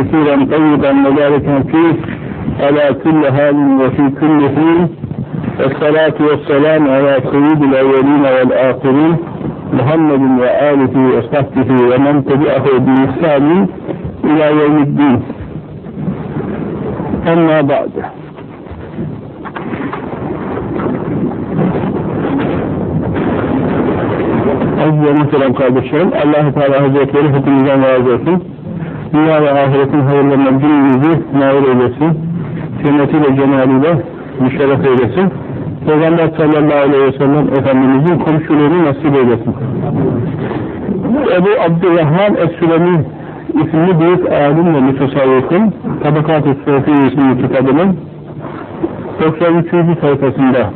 كثيرا طيبا مباركا فيه. على كل حال وفي كل حين. والصلاة والسلام على سيد الأولين والآخرين محمد وآله وصحبه ومن تبعه بإحسان إلى يوم الدين. أما بعد. Aziz ve muhterem kardeşlerim, allah Teala Hazretleri hepinizden razı olsun. Dünya ve ahiretin hayırlarından günümüzü nail eylesin. Cennetiyle, cenaliyle müşerref eylesin. Peygamber sallallahu aleyhi ve sellem Efendimizin komşuluğunu nasip eylesin. Ebu Abdurrahman Es-Sülemi isimli büyük alim ve mütesavvıfın Tabakat-ı Sofi isimli kitabının 93. sayfasında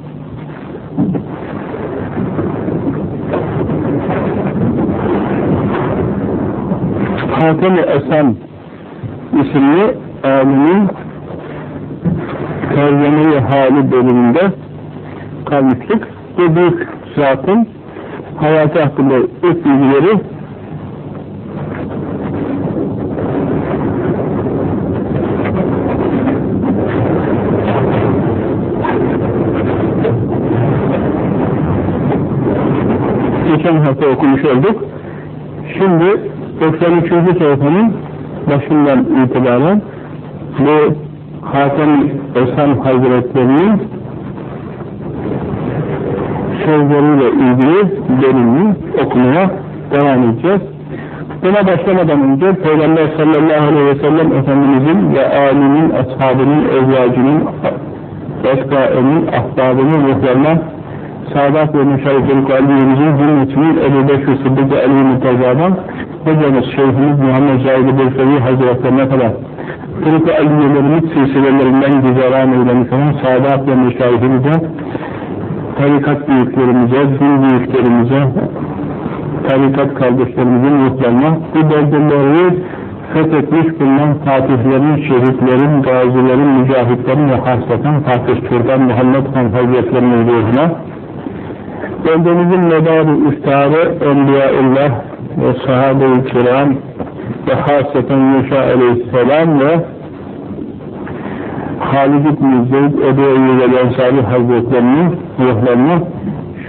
Hatem-i Esen isimli alimin tercüme hali bölümünde kalmıştık. Bu büyük zatın hayatı hakkında ilk bilgileri geçen hafta okumuş olduk. Şimdi 93. sayfanın başından itibaren bu Hatem Esen Hazretleri'nin sözleriyle ilgili bölümünü okumaya devam edeceğiz. Buna başlamadan önce Peygamber sallallahu aleyhi ve sellem Efendimizin ve âlinin, ashabının, evlacının, eskaenin, ahbabının ruhlarına Sadat ve Müşerref-i Kalbimizin cümletinin Ebu Bekir Sıddık-ı Ali Murtaza'dan hocamız Şeyhimiz Muhammed Zahid-i Bursevi Hazretlerine kadar. Kırık-ı Aliyelerimiz silsilelerinden güzeran eylemiş olan Sadat ve Müşerrefimize tarikat büyüklerimize, din büyüklerimize, tarikat kardeşlerimizin ruhlarına bu beldeleri fethetmiş bulunan fatihlerin, şehitlerin, gazilerin, mücahitlerin ve hasaten Fatih Türkan Muhammed Han Hazretlerinin ruhuna beldemizin medarı iftarı Enbiyaullah ve sahabe-i kiram ve hasaten Musa aleyhisselam ve Halid İbn-i Zeyd Ebu Eyyub el-Ensari Hazretlerinin ruhlarını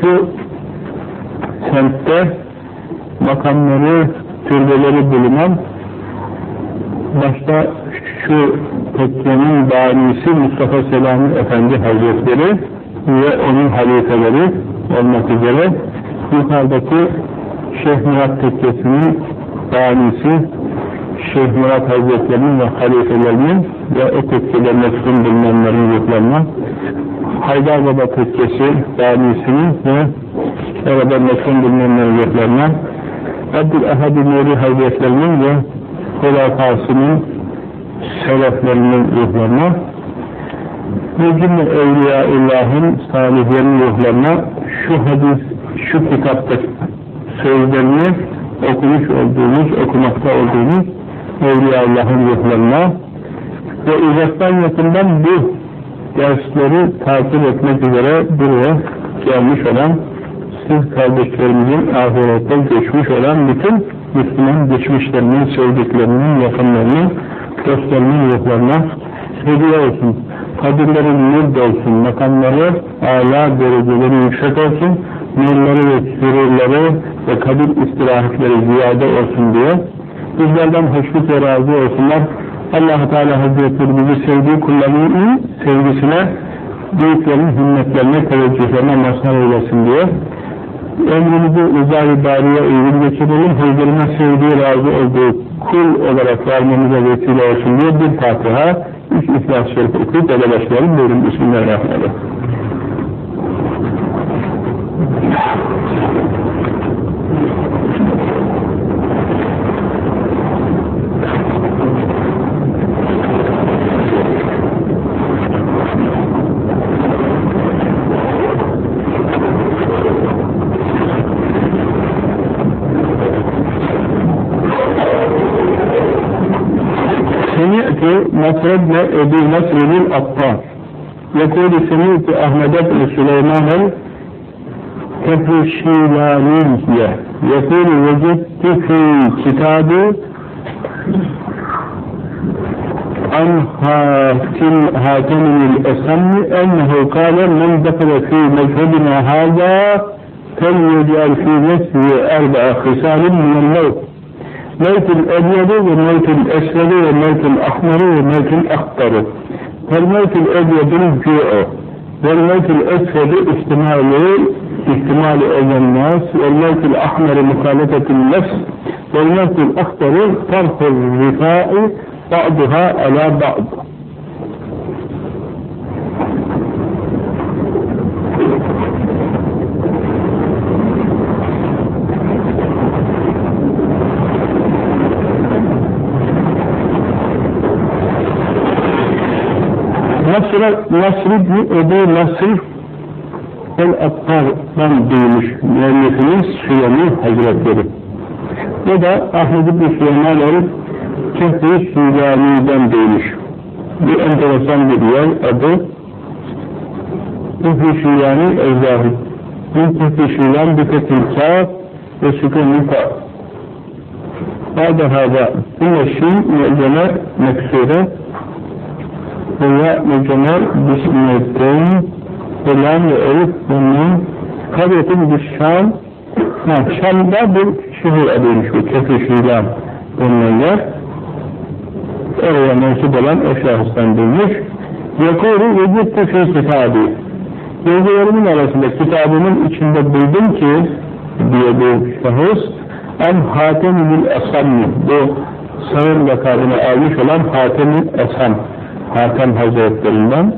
şu semtte makamları, türbeleri bulunan başta şu tekkenin banisi Mustafa Selami Efendi Hazretleri ve onun halifeleri olmak üzere yukarıdaki Şeyh Murat Tekkesi'nin banisi Şeyh Murat Hazretleri'nin ve halifelerinin ve o tekkede mesul bulunanların ruhlarına Haydar Baba Tekkesi banisinin ve orada mesul bulunanların ruhlarına Abdül Ahad-ı Nuri Hazretlerinin ve Hulafasının seleflerinin ruhlarına cümle Evliyaullah'ın salihlerin ruhlarına şu hadis, şu kitapta sözlerini okumuş olduğumuz, okumakta olduğumuz Evliyaullah'ın ruhlarına ve uzaktan yakından bu dersleri takip etmek üzere buraya gelmiş olan siz kardeşlerimizin ahirette geçmiş olan bütün Müslüman geçmişlerinin, sevdiklerinin, yakınlarının, dostlarının ruhlarına hediye olsun. Kabirlerin nur olsun, makamları, âlâ dereceleri yüksek olsun, nurları ve sürürleri ve kabir istirahatleri ziyade olsun diye. Bizlerden hoşnut ve razı olsunlar. allah Teala Hazretleri bizi sevdiği kullarının sevgisine, büyüklerin himmetlerine, teveccühlerine mazhar eylesin diye. Ömrümüzü uzay bariye uygun geçirelim, Hazretlerine sevdiği, razı olduğu kul olarak varmamıza vesile olsun diye bir Fatiha, üç İhlas-ı Şerif okuyup öyle başlayalım. Buyurun, Bismillahirrahmanirrahim. مسرد أبي نصر الأطار يقول سمعت أحمد بن سليمان الكفشيلانية يقول وجدت في كتاب عن حاتم حاتم الأسم أنه قال من دخل في مذهبنا هذا فليجعل في نفسه أربع خصال من الموت. موت الأبيض وموت الأسود وموت الأحمر وموت الأخضر. فالموت الأبيض الجوع؟ والموت الأسود استماع الليل استماع لأذى الناس. والموت الأحمر مخالفة النفس؟ والموت الأخضر طرف الرفاء بعضها على بعض. sonra Nasr ibn Ebu Nasr el-Attar'dan duymuş müellifimiz Süleyman Hazretleri. Bu da Ahmet ibn Süleyman'ın Kehri Süleyman'dan duymuş. Bir enteresan bir yer adı Kehri Süleyman'ın Ezzahı. Bir Kehri Süleyman bir Kehri Kâb ve Sükûn-i Kâb. Ba'da hâda bu neşin mu'ceme meksure Elif bunun Kabetin bir Şam ha, Şam'da bir şehir adıymış bu Kefi Şilan yer oraya mensup olan o şahıstan duymuş. Yakuru ve gitti fi kitabı. Yazılarımın arasında kitabımın içinde buldum ki diye bu şahıs en Hatemül Esammi bu sağır lakabını almış olan Hatemül Esam Hatem Hazretlerinden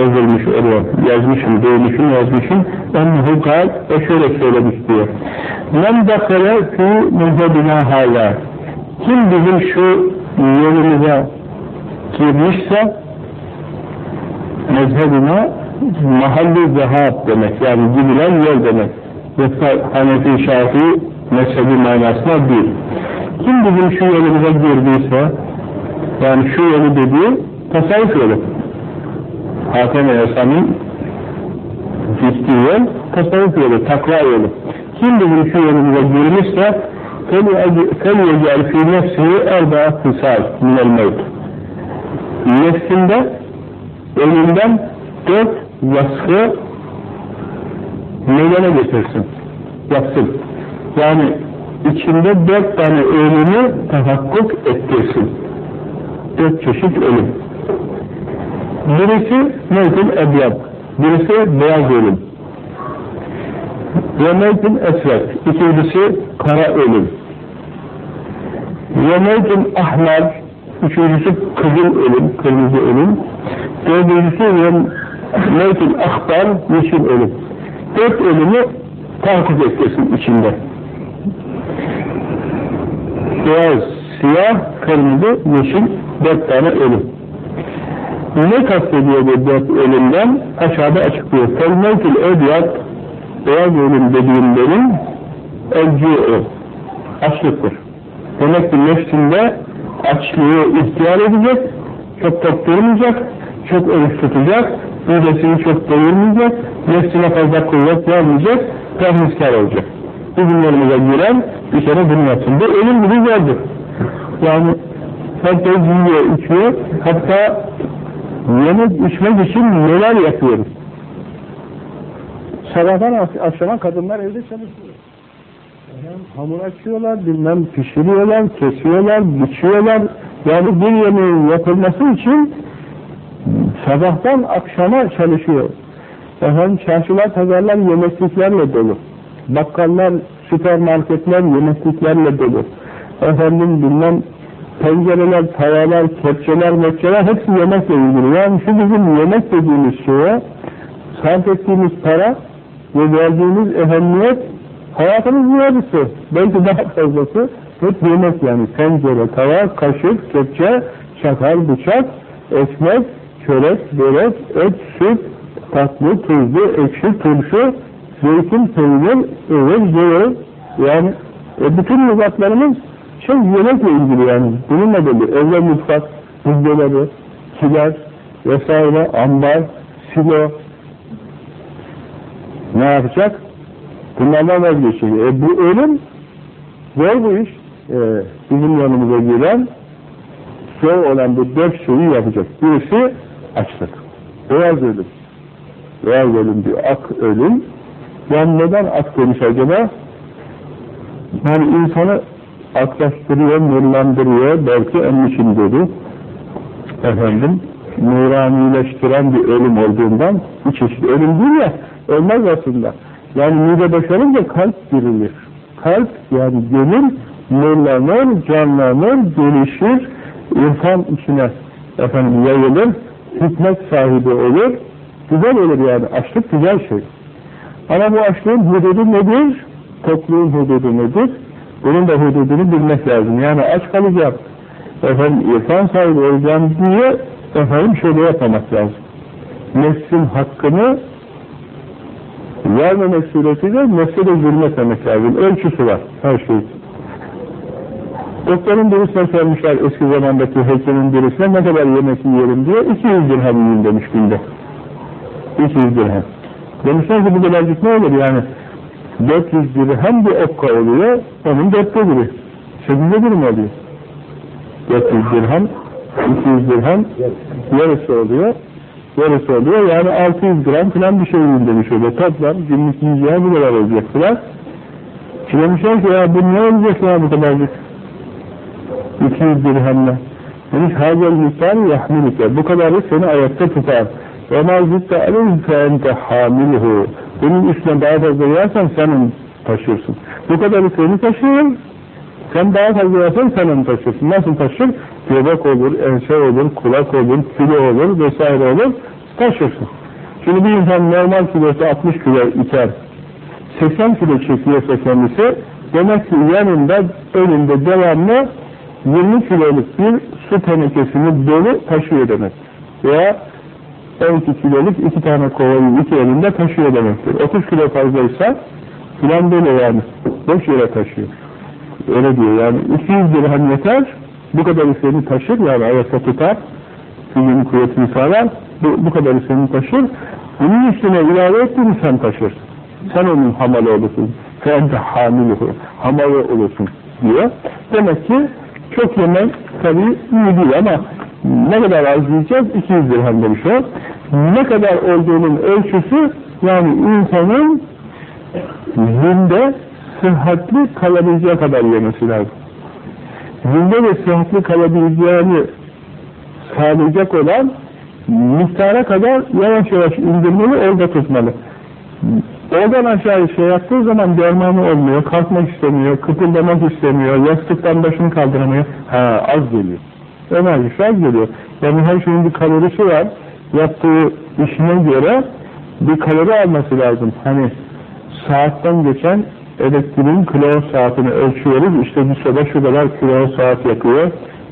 yazılmış oluyor. Yazmışım, duymuşum, yazmışım. Ennehu kal, o şöyle söylemiş diyor. Men dakere fi mezhebina hala. Kim bizim şu yolumuza girmişse mezhebine mahalli zehab demek. Yani gidilen yol demek. Yoksa Hanefi Şafii mezhebi manasına değil. Kim bizim şu yolumuza girdiyse yani şu yolu dediği tasavvuf yolu. Hatem-i Esam'ın ciddi yol, tasavvuf yolu, takva yolu. Kim bizim şu yolumuza girmişse فَلْيَجَعَلْ فِي نَفْسِهِ اَرْبَعَ فِسَالٍ مِنَ الْمَوْتِ Nefsinde ölümden dört vasfı meydana getirsin, yapsın. Yani içinde dört tane ölümü tahakkuk ettirsin. Dört çeşit ölüm. Birisi mevkül ebyad, birisi beyaz ölüm. Ve mevkül esvet, ikincisi kara ölüm. Ve mevkül ahmer, üçüncüsü kızıl ölüm, kırmızı ölüm. Dördüncüsü ve mevkül ahbar, yeşil ölüm. Dört ölümü tahakkuk ettirsin içinde. Beyaz, siyah, kırmızı, yeşil, dört tane ölüm. Ne kastediyor bu ölümden? Aşağıda açıklıyor. Felmevkül ödyat, beyaz ölüm dediğimlerin elcü'ü, açlıktır. Demek ki nefsinde açlığı ihtiyar edecek, çok tok çok oruç tutacak, midesini çok doyurmayacak, nefsine fazla kuvvet vermeyecek, perhiskar olacak. Bugünlerimize giren bir kere bunu yapsın. Bu ölüm gibi geldi. Yani herkes yiyor, içiyor, hatta yemek içmek için neler yapıyoruz. Sabahtan akşama kadınlar evde çalışıyor. Yani hamur açıyorlar, bilmem pişiriyorlar, kesiyorlar, biçiyorlar. Yani bir yemeğin yapılması için sabahtan akşama çalışıyor. Efendim çarşılar, pazarlar yemekliklerle dolu. Bakkallar, süpermarketler yemekliklerle dolu. Efendim bilmem tencereler, tavalar, kepçeler, mekçeler hepsi yemekle ilgili. Yani şu bizim yemek dediğimiz şeye sarf ettiğimiz para ve verdiğimiz ehemmiyet hayatımız yarısı. Belki daha fazlası hep yemek yani. Tencere, tava, kaşık, kepçe, çakal, bıçak, ekmek, çörek, börek, et, süt, tatlı, tuzlu, ekşi, turşu, zeytin, peynir, ıvır, zıvır. Yani e, bütün lügatlarımız şey yemekle ilgili yani. Bununla belli. Evde mutfak, buzdolabı, kiler vesaire, ambar, silo. Ne yapacak? Bunlardan vazgeçiyor. E bu ölüm zor bu iş. E, bizim yanımıza giren zor olan bu dört şeyi yapacak. Birisi açlık. Beyaz ölüm. Beyaz ölüm diyor. Ak ölüm. Yani neden ak demiş acaba? Yani insanı aklaştırıyor, nurlandırıyor, belki onun için dedi. Efendim, nuranileştiren bir ölüm olduğundan, bir çeşit ölüm değil ya, ölmez aslında. Yani mide boşalınca kalp dirilir. Kalp, yani gönül, nurlanır, canlanır, gelişir, irfan içine efendim yayılır, hikmet sahibi olur, güzel olur yani, açlık güzel şey. Ama bu açlığın hududu nedir? Tokluğun hududu nedir? Bunun da hududunu bilmek lazım. Yani aç kalacağım, efendim irfan sahibi olacağım diye efendim şöyle yapmamak lazım. Nefsin hakkını vermemek suretiyle nefse de zulmetmemek lazım. Ölçüsü var her şey. Doktorun birisine sormuşlar eski zamandaki hekimin birisine ne kadar yemek yiyelim diye 200 dirhem yiyin demiş günde. 200 dirhem. Demişler ki bu kadarcık ne olur yani 400 dirhem bir okka oluyor onun dörtte biri. 8'de biri mi oluyor? 400 dirhem 200 dirhem yarısı oluyor yarısı oluyor yani 600 gram falan bir şey demiş öyle toplam günlük yiyeceği bu kadar olacak falan. Demişler ki ya bu ne olacak ya bu kadarcık 200 dirhemle. Demiş hazel miktarı yahmilike. Bu kadarı seni ayakta tutar. Ve ma zitte aleyke ente hamiluhu. Bunun üstüne daha fazla yersen sen onu taşırsın. Bu kadarı seni taşır. Sen daha fazla yersen sen onu taşırsın. Nasıl taşır? Göbek olur, ense olur, kulak olur, kilo olur vesaire olur. Taşırsın. Şimdi bir insan normal kilosu 60 kilo iker. 80 kilo çekiyorsa kendisi demek ki yanında önünde devamlı 20 kiloluk bir su tenekesini dolu taşıyor demek. Veya 12 kiloluk iki tane kovayı iki elinde taşıyor demektir. 30 kilo fazlaysa filan böyle yani. Boş yere taşıyor. Öyle diyor yani 200 dirhem yeter bu kadar seni taşır yani ayakta tutar gücünün kuvvetini sağlar bu, bu kadar seni taşır bunun üstüne ilave ettiğini sen taşırsın. Sen onun hamalı olursun. Sen de hamiluhu. Hamalı olursun diyor. Demek ki çok yemek tabii iyi değil ama ne kadar az yiyeceğiz? 200 dirhem demiş o. Ne kadar olduğunun ölçüsü yani insanın zinde sıhhatli kalabileceği kadar yemesi lazım. Zinde ve sıhhatli kalabileceğini sağlayacak olan miktara kadar yavaş yavaş indirmeli, orada tutmalı. Oradan aşağı şey yaptığı zaman dermanı olmuyor, kalkmak istemiyor, kıpırdamak istemiyor, yastıktan başını kaldıramıyor. Ha az geliyor. Enerjisi az geliyor. Yani her şeyin bir kalorisi var. Yaptığı işine göre bir kalori alması lazım. Hani saatten geçen elektriğin kilo saatini ölçüyoruz. İşte bir soba şu kadar kilo saat yakıyor.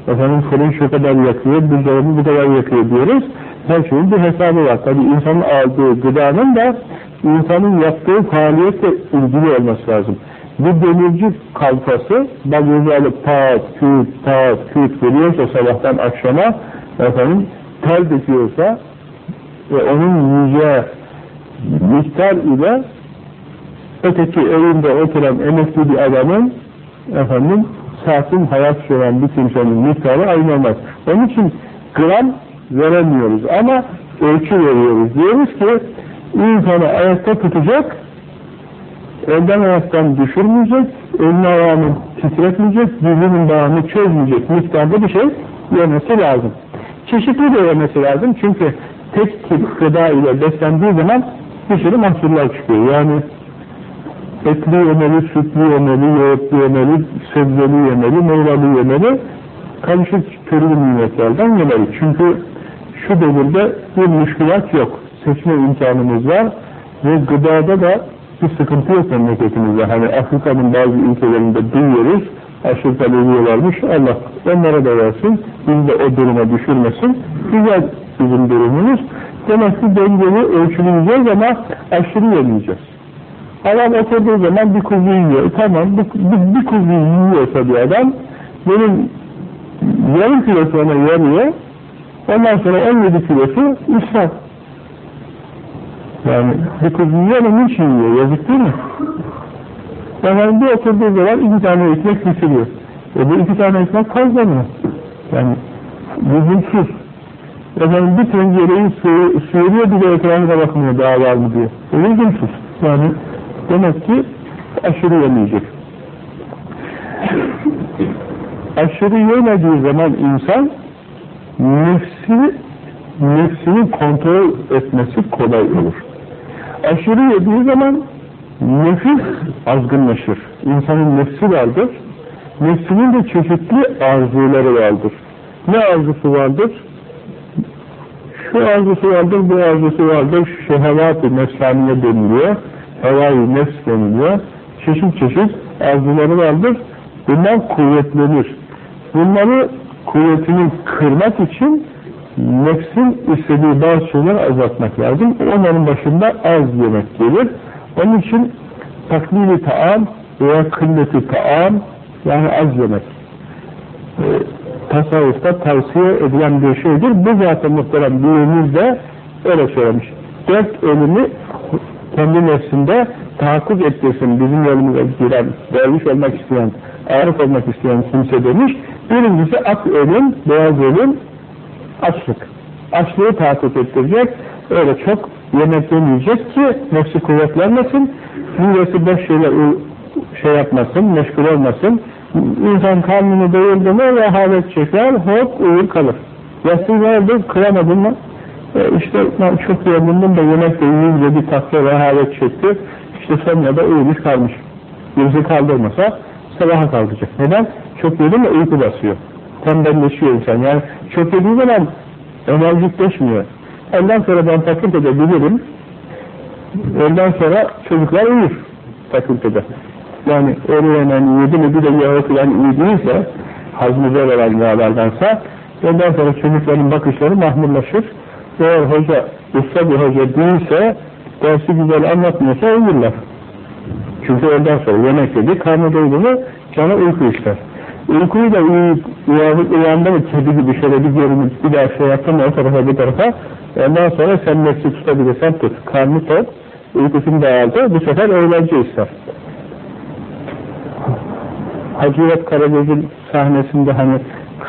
Efendim fırın şu kadar yakıyor, buzdolabı bu kadar yakıyor diyoruz. Her şeyin bir hesabı var. Tabi insanın aldığı gıdanın da insanın yaptığı faaliyetle ilgili olması lazım. Bir demirci kalfası bagajı alıp pat, küt, pat, küt veriyorsa sabahtan akşama efendim ter döküyorsa ve onun yiyeceği miktar ile öteki evinde oturan emekli bir adamın efendim saatin hayat süren bir kimsenin miktarı aynı olmaz. Onun için gram veremiyoruz ama ölçü veriyoruz. Diyoruz ki insanı ayakta tutacak, elden ayaktan düşürmeyecek, elini ayağını titretmeyecek, dizinin bağını çözmeyecek miktarda bir şey yemesi lazım. Çeşitli de yemesi lazım çünkü tek tip gıda ile beslendiği zaman bir sürü mahsuller çıkıyor. Yani etli yemeli, sütlü yemeli, yoğurtlu yemeli, sebzeli yemeli, meyveli yemeli, karışık türlü nimetlerden yemeli. Çünkü şu devirde bir müşkülat yok. Seçme imkanımız var ve gıdada da bir sıkıntı yok memleketimizde. Hani Afrika'nın bazı ülkelerinde duyuyoruz, aşırıda ölüyorlarmış. Allah onlara da versin, biz de o duruma düşürmesin. Güzel bizim durumumuz. Demek ki dengeli ölçüleyeceğiz ama aşırı yemeyeceğiz. Adam oturduğu zaman bir kuzu yiyor. Tamam, bir, bir, bir kuzu yiyorsa bir adam, benim yarım kilosu ona yarıyor, ondan sonra 17 kilosu israf. Yani bir kuzu yiyor ama niçin yiyor? Yazık değil mi? Yani bir oturduğu zaman iki tane ekmek pişiriyor. E bu iki tane ekmek fazla mı? Yani lüzumsuz. Efendim bir tencereyi su, sıyırıyor bile ekranına bakmıyor daha var mı diye. O lüzumsuz. Yani demek ki aşırı yemeyecek. aşırı yemediği zaman insan nefsi nefsini kontrol etmesi kolay olur. Aşırı yediği zaman nefis azgınlaşır. İnsanın nefsi vardır. Nefsinin de çeşitli arzuları vardır. Ne arzusu vardır? Şu arzusu vardır, bu arzusu vardır. Şu şehevat-ı nefsaniye deniliyor. Hevai nefs deniliyor. Çeşit çeşit arzuları vardır. Bunlar kuvvetlenir. Bunları kuvvetini kırmak için nefsin istediği bazı şeyleri azaltmak lazım. Onların başında az yemek gelir. Onun için taklidi taam veya kılleti taam yani az yemek e, tasavvufta tavsiye edilen bir şeydir. Bu zaten muhterem büyüğümüz de öyle söylemiş. Dört ölümü kendi nefsinde tahakkuk ettirsin bizim yolumuza giren, derviş olmak isteyen, arif olmak isteyen kimse demiş. Birincisi ak ölüm, beyaz ölüm, açlık. Açlığı tahakkuk ettirecek. Öyle çok yemek yemeyecek ki nefsi kuvvetlenmesin. Midesi boş şeyler şey yapmasın, meşgul olmasın. İnsan karnını doyurdu mu rehavet çeker, hop uyur kalır. Yastığı vardır, kıramadın mı? E işte çok yorgundum da yemek de yiyince bir tatlı rehavet çekti. İşte sonra da uyumuş kalmış. Birisi kaldırmasa sabaha kalkacak. Neden? Çok yedi mi uyku basıyor. Tembelleşiyor insan. Yani çok yediği zaman enerjikleşmiyor. Ondan sonra ben fakültede bilirim. Ondan sonra çocuklar uyur fakültede. Yani öğrenen yedi mi bir de yağı falan iyi değilse hazmı zor olan yağlardansa ondan sonra çocukların bakışları mahmurlaşır. Eğer hoca usta bir hoca değilse dersi güzel anlatmıyorsa uyurlar. Çünkü ondan sonra yemek yedi, karnı doydu mu canı uyku ister. Uykuyu da uyuyup uyanıp uyandı mı kedi gibi şöyle bir görünüp bir daha şey yaptın o tarafa bir tarafa ondan sonra sen nefsi tutabilirsen tut. Karnı tok, uykusunu da aldı, bu sefer eğlence ister. Hacivat Karagöz'ün sahnesinde hani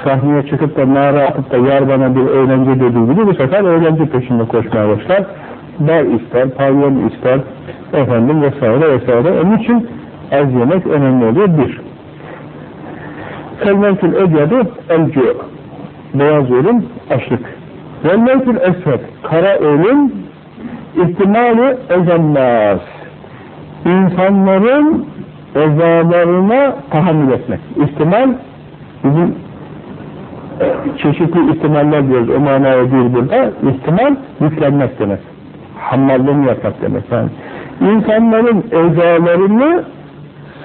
sahneye çıkıp da nara atıp da yar bana bir eğlence dediği gibi bu sefer eğlence peşinde koşmaya başlar. Bar ister, pavyon ister, efendim vesaire vesaire. Onun için az yemek önemli oluyor. Bir. Kelmentül ecyadu elcu. Beyaz ölüm, açlık. Kelmentül esved. Kara ölüm, ihtimali ezennâs. İnsanların ezalarına tahammül etmek. İhtimal bizim çeşitli ihtimaller diyoruz. O manaya değil burada. İhtimal yüklenmek demek. Hammallığını yapmak demek. Yani insanların ezalarını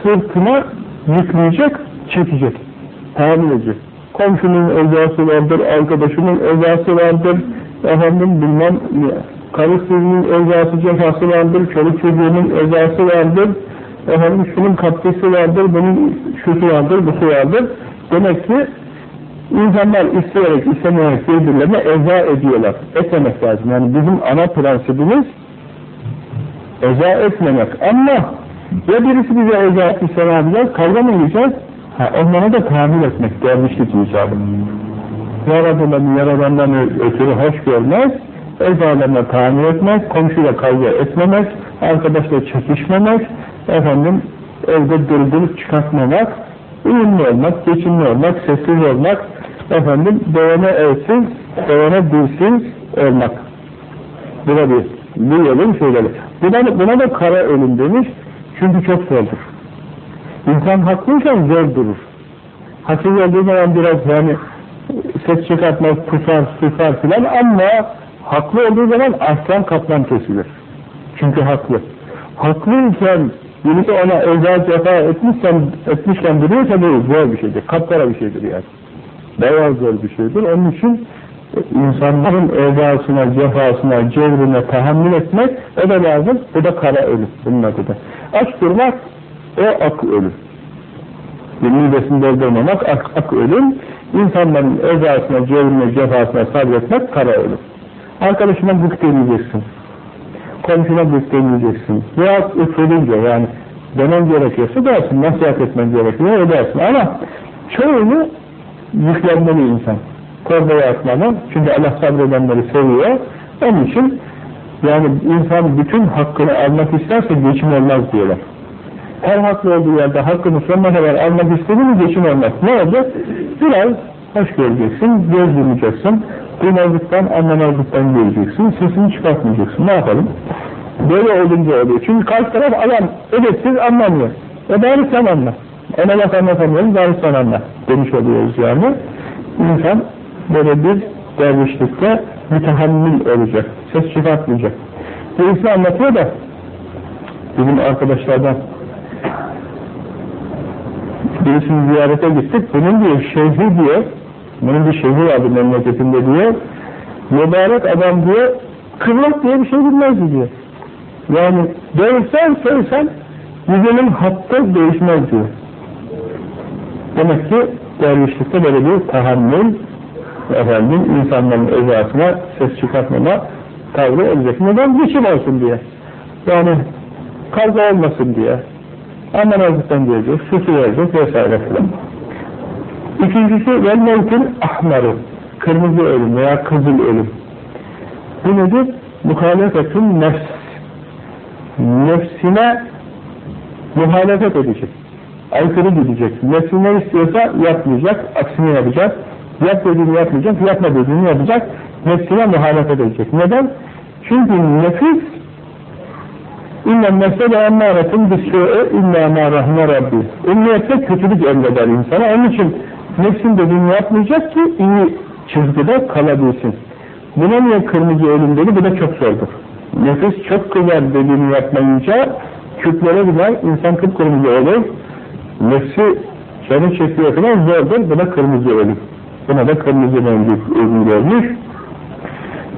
sırtına yükleyecek, çekecek. Edecek. Komşunun ezası vardır, arkadaşının ezası vardır, efendim bilmem karısının ezası cefası vardır, çoluk çocuğunun ezası vardır, efendim şunun katkısı vardır, bunun şusu vardır, busu vardır. Demek ki insanlar isteyerek, istemeyerek birbirlerine eza ediyorlar. Etmemek lazım. Yani bizim ana prensibimiz eza etmemek. Ama ya birisi bize eza etmişse ne yapacağız? Kavga mı yiyeceğiz? Ha, onlara da tahammül etmek, dervişlik icabı. Yaradılanı yaradandan ötürü hoş görmez, ezalarına tahammül etmek, komşuyla kavga etmemek, arkadaşla çekişmemek, efendim evde dırdırıp çıkartmamak, uyumlu olmak, geçimli olmak, sessiz olmak, efendim dövene evsiz, dövene dilsiz olmak. Bu da bir, bu yolun şeyleri. Buna, buna da kara ölüm demiş, çünkü çok zordur. İnsan haklıyken zor durur. Haksız olduğu zaman biraz yani ses çıkartmaz, pusar, susar filan ama haklı olduğu zaman aslan kaplan kesilir. Çünkü haklı. Haklıyken birisi ona özel cefa etmişken, etmişken duruyorsa bu zor bir şeydir. Kapkara bir şeydir yani. Bayağı zor bir şeydir. Onun için insanların ezasına, cefasına, cevrine tahammül etmek o da lazım. Bu da kara ölüm. Bunun adı da. Aç durmak o ak ölüm. Midesini doldurmamak ak, ak ölüm. İnsanların ezasına, cevrine, cefasına sabretmek kara ölüm. Arkadaşına gık demeyeceksin. Komşuna gık demeyeceksin. Veya usulünce yani demen gerekiyorsa dersin, nasihat etmen gerekiyor edersin ama çoğunu yüklenmeli insan. torbaya atmalı. Çünkü Allah sabredenleri seviyor. Onun için yani insan bütün hakkını almak isterse geçim olmaz diyorlar. Her haklı olduğu yerde hakkını sonuna kadar almak istediği mi geçim olmaz. Ne olacak? Biraz hoş göreceksin, göz yumacaksın, duymazlıktan, anlamazlıktan göreceksin, sesini çıkartmayacaksın. Ne yapalım? Böyle olunca oluyor. Çünkü karşı taraf adam edepsiz anlamıyor. E bari sen anla. Ona laf anlatamıyoruz, bari sen anla. Demiş oluyoruz yani. İnsan böyle bir dervişlikte mütehammil olacak. Ses çıkartmayacak. Birisi anlatıyor da bizim arkadaşlardan birisini ziyarete gittik. Bunun diyor şeyhi diyor bunun bir şeyhi vardı memleketinde diyor mübarek adam diyor kıvrak diye bir şey bilmezdi diyor. Yani dövsen söylesen yüzünün hattı değişmez diyor. Demek ki dervişlikte böyle bir tahammül efendim insanların ezasına ses çıkartmama tavrı olacak. Neden? Geçim olsun diye. Yani kavga olmasın diye. Anlamazlıktan diyecek, susu verecek vesaire filan. İkincisi vel mevkül ahmarı. Kırmızı ölüm veya kızıl ölüm. Bu nedir? Muhalefetün nefs. Nefsine muhalefet edecek. Aykırı gidecek. Nefsi ne istiyorsa yapmayacak, aksini yapacak. Yap dediğini yapmayacak, yapma dediğini yapacak. Nefsine muhalefet edecek. Neden? Çünkü nefis İnnen nefse de emmâretun bisû'e illâ mâ rahme rabbi. Ümmiyette kötülük emreder insana. Onun için nefsin dediğini yapmayacak ki iyi çizgide kalabilsin. Buna niye kırmızı ölüm dedi? Bu da çok zordur. Nefis çok kızar dediğini yapmayınca küplere gider, insan kıpkırmızı olur. Nefsi canı çekiyor falan zordur. Bu kırmızı ölüm. Buna da kırmızı rengi ölüm görmüş.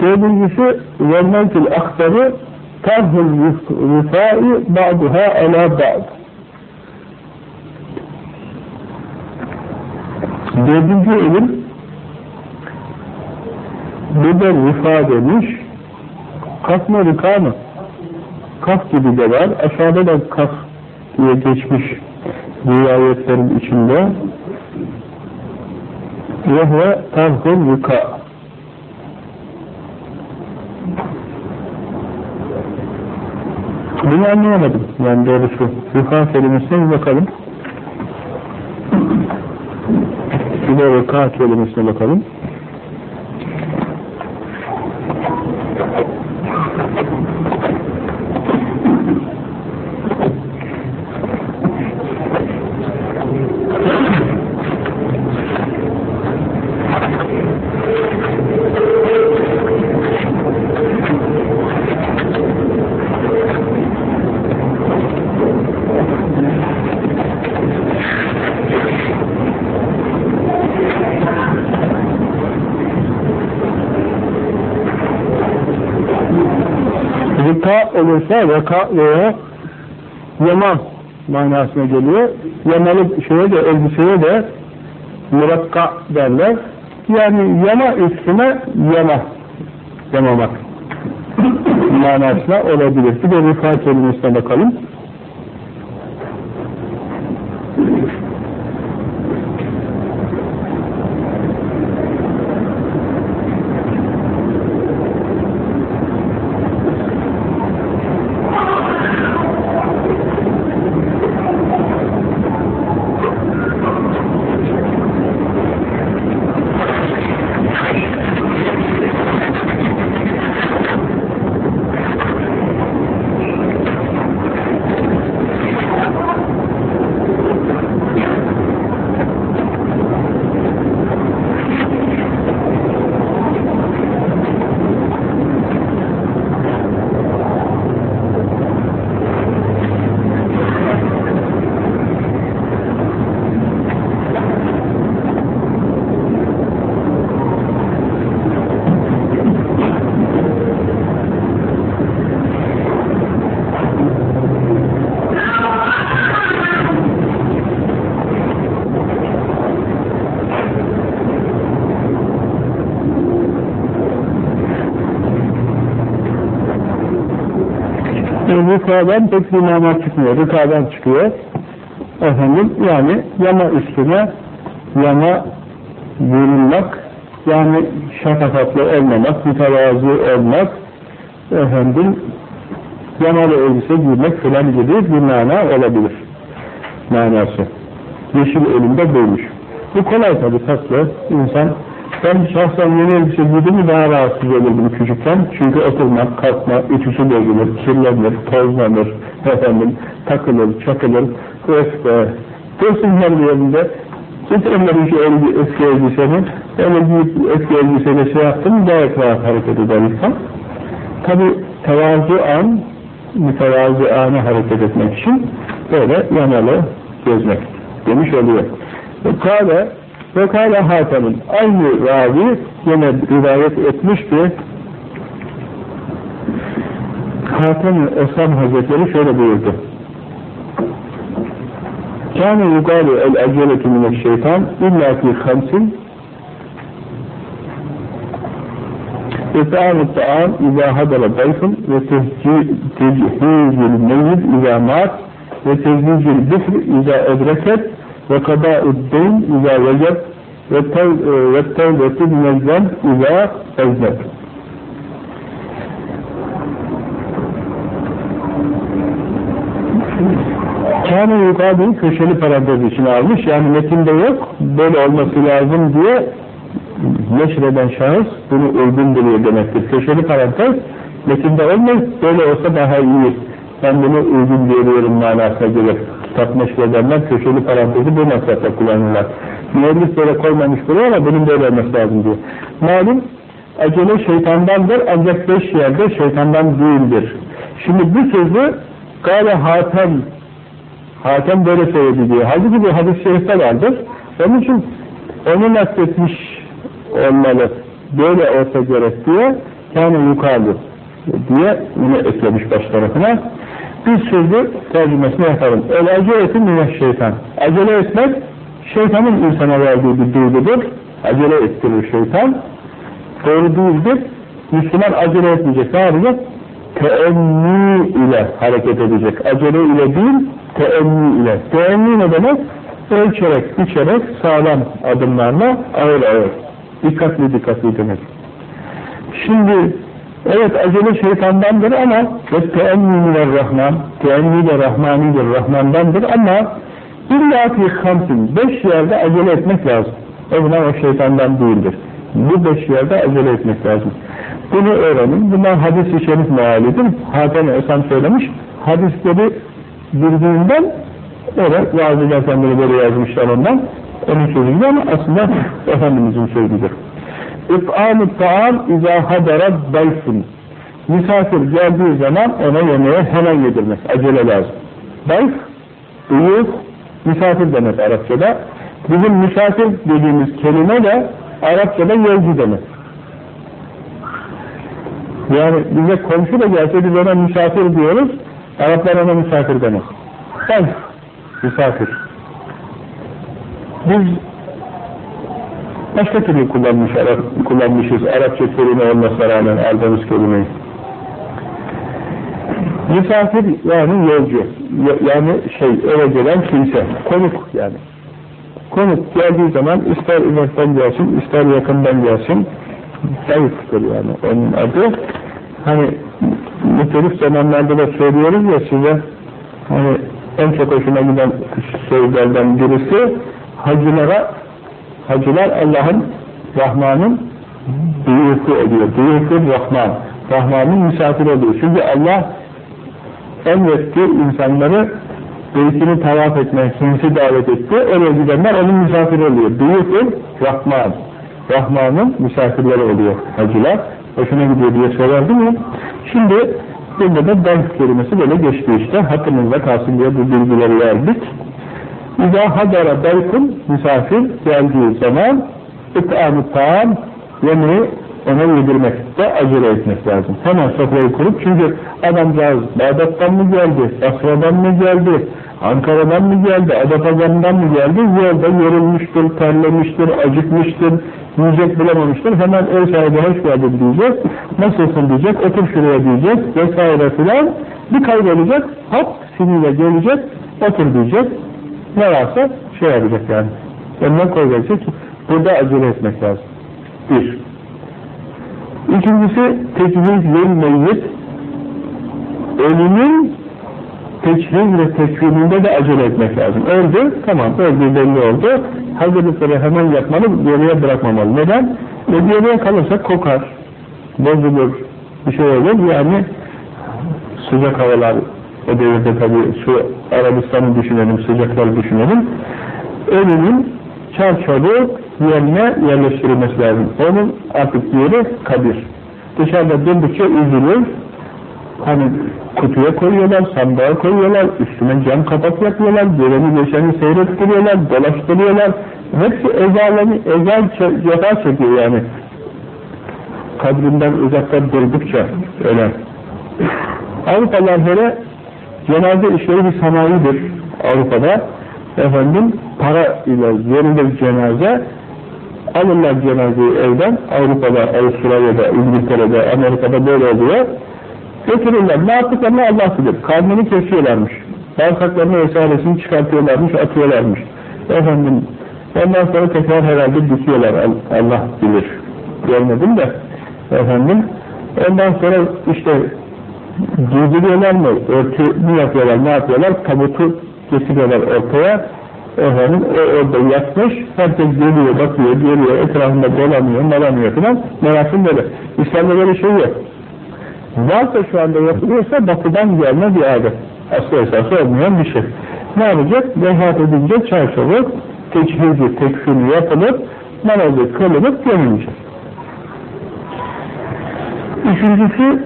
Dördüncüsü vermelkül aktarı tarhul rifai ba'duha ala ba'd. Dördüncü ölüm burada rifa demiş kaf mı rika mı? Kaf gibi de var. Aşağıda da kaf diye geçmiş rivayetlerin içinde ve huve tarhul rika Bunu anlayamadım yani doğrusu. Rıka kelimesine bir bakalım. Bir de rıka kelimesine bakalım. Veka veya yaman manasına geliyor. Yamalı şeye de elbiseye de murakka derler. Yani yama üstüne yama yamamak manasına olabilir. Bir de rıka kelimesine bakalım. Rıkadan pek bir mana çıkmıyor. Rıkadan çıkıyor. Efendim yani yama üstüne yama yorulmak Yani şatafatlı olmamak, mütevazı olmak, efendim, yamalı elbise giymek falan gibi bir mana olabilir. Manası. Yeşil elinde buymuş. Bu kolay tabi tatlı. İnsan, ben şahsen yeni elbise giydim daha rahatsız olurdum küçükken. Çünkü oturmak, kalkma, ütüsü bozulur, kirlenir, tozlanır, efendim, takılır, çakılır, öf be. Dursun kendi yerinde, onların şu elbi, eski elbiseni, öyle giyip eski elbiseyle şey yaptım, gayet rahat hareket eder. Tabi tevazu an, mütevazı anı hareket etmek için böyle yanalı gezmek demiş oluyor. Ve kâle ve kâle Hatem'in aynı ravi yine rivayet etmiş ki Hatem-i Esam Hazretleri şöyle buyurdu. Kâne yugalu el eceletu minek şeytan illâki hamsin İt'am-ı ta'am izâ hadara dayfın ve tehcizül meyyid izâ mât ve tehcizül bifr izâ ebreket ve kadâ'ü'd-dîn izâ veceb ve tevbeti minel-zem izâ ezlep. Kâne yukadı köşeli parantez içine almış. Yani metinde yok. Böyle olması lazım diye neşreden şahıs bunu uygun buluyor demektir. Köşeli parantez metinde olmaz. Böyle olsa daha iyi. Ben bunu uygun görüyorum manasına gelir. Kitap neşredenler köşeli parantezi bu maksatla kullanırlar. Müellif böyle koymamış buraya ama bunun böyle olması lazım diyor. Malum acele şeytandandır ancak beş yerde şeytandan değildir. Şimdi bu sözü Gale Hatem Hatem böyle söyledi diyor. Halbuki bu hadis-i şerifte vardır. Onun için onu nakletmiş olmalı. Böyle olsa gerek diye yani yukarıdı diye bunu eklemiş baş tarafına. Biz sözü tercümesini yapalım. El aceleti mineh şeytan. Acele etmek şeytanın insana verdiği bir duygudur. Acele ettirir şeytan. Doğru değildir. Müslüman acele etmeyecek. Ne yapacak? Teenni ile hareket edecek. Acele ile değil, teenni ile. Teenni ne demek? Ölçerek, biçerek, sağlam adımlarla ağır ağır. Dikkatli dikkatli demek. Şimdi evet acele şeytandandır ama ve teenni rahman, teenni de rahmanidir, rahmandandır ama illa fi hamsin, beş yerde acele etmek lazım. O zaman o şeytandan değildir. Bu beş yerde acele etmek lazım. Bunu öğrenin. Bunlar hadis-i şerif mealidir. Hatem Esam söylemiş. Hadisleri bildiğinden öyle vaaz ederken böyle yazmışlar ondan. Onun sözüydü ama aslında Efendimizin sözüdür. İf'am-ı ta'am izâ hadara dayfun. Misafir geldiği zaman ona yemeğe hemen yedirmek. Acele lazım. Dayf, uyuz, misafir demek Arapçada. Bizim misafir dediğimiz kelime de Arapçada yolcu demek. Yani bize komşu da gelse biz ona misafir diyoruz, Araplar ona misafir demek. Dayf, misafir. Biz başka türlü kullanmış, Arap, kullanmışız Arapça kelime olmasına rağmen aldığımız kelimeyi. Misafir yani yolcu, yani şey eve gelen kimse, konuk yani. Konuk geldiği zaman ister uzaktan gelsin, ister yakından gelsin, zayıftır yani onun adı. Hani muhtelif zamanlarda da söylüyoruz ya size, hani en çok hoşuma giden sözlerden birisi, hacılara, hacılar Allah'ın, Rahman'ın büyüklü oluyor. Büyüklü Rahman. Rahman'ın misafiri oluyor. Çünkü Allah emretti insanları beytini tavaf etmeye, kimsi davet etti. Oraya gidenler onun misafiri oluyor. Büyüklü Rahman. Rahman'ın misafirleri oluyor hacılar. Hoşuna gidiyor diye sorardım ya. Şimdi burada da dank kelimesi böyle geçti işte. Hakkınızda kalsın diye bu bilgileri verdik. İzâ hadara daykun misafir geldiği zaman ıt'amı ta'am yemeği ona yedirmekte acele etmek lazım. Hemen sofrayı kurup çünkü adamcağız Bağdat'tan mı geldi, Basra'dan mı geldi, Ankara'dan mı geldi, Adapazarı'ndan mı geldi, yolda yorulmuştur, terlemiştir, acıkmıştır, yiyecek bulamamıştır, hemen ev sahibi hoş geldin diyecek, nasılsın diyecek, otur şuraya diyecek, vesaire filan, bir kaybolacak, hop sinirle gelecek, otur diyecek, ne varsa şey yapacak yani. Önüne koyacak ki burada acele etmek lazım. Bir. İkincisi tecvizli meyyit ölümün teçhiz ve tekviminde de acele etmek lazım. Öldü, tamam öldü belli oldu. Hazırlıkları hemen yapmalı, geriye bırakmamalı. Neden? E geriye kalırsa kokar, bozulur, bir şey olur. Yani sıcak havalar o devirde tabi şu Arabistan'ı düşünelim, sıcakları düşünelim. Ölümün çarçabuk yerine yerleştirilmesi lazım. Onun artık yeri kabir. Dışarıda durdukça üzülür, hani kutuya koyuyorlar, sandığa koyuyorlar, üstüne cam kapak yapıyorlar, geleni geçeni seyrettiriyorlar, dolaştırıyorlar. Hepsi ezalarını, ezel cefa çekiyor yani. Kabrinden uzakta durdukça ölen. Avrupalılar böyle cenaze işleri bir sanayidir Avrupa'da. Efendim para ile verilir cenaze alırlar cenazeyi evden Avrupa'da, Avustralya'da, İngiltere'de, Amerika'da böyle oluyor. Götürürler. Ne yaptıklarını Allah bilir. Karnını kesiyorlarmış. Bağırsaklarını vesairesini çıkartıyorlarmış, atıyorlarmış. Efendim, ondan sonra tekrar herhalde dikiyorlar. Allah bilir. Görmedim de. Efendim, ondan sonra işte giydiriyorlar mı, örtü mü yapıyorlar, ne yapıyorlar? Tabutu getiriyorlar ortaya. Efendim, o orada yatmış, herkes geliyor, bakıyor, geliyor, etrafında dolanıyor, malanıyor filan. Merakım böyle. İslam'da böyle şey yok. Varsa şu anda yapılıyorsa batıdan gelme bir adet. Aslı esası olmayan bir şey. Ne yapacak? Vefat edince çarşafı, teçhizi, tekfini yapılıp, namazı kılınıp gömülecek. Üçüncüsü,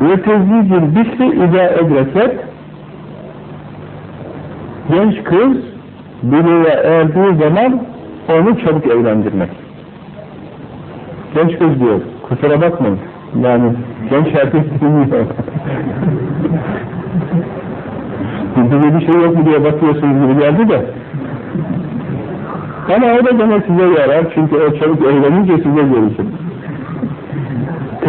ve tezvicil bikri ida edreket genç kız buluğa erdiği zaman onu çabuk evlendirmek. Genç kız diyor, kusura bakmayın. Yani genç erkek bilmiyor. Bizde bir şey yok mu diye bakıyorsunuz gibi geldi de. Ama o da gene size yarar çünkü o çabuk evlenince size gelecek.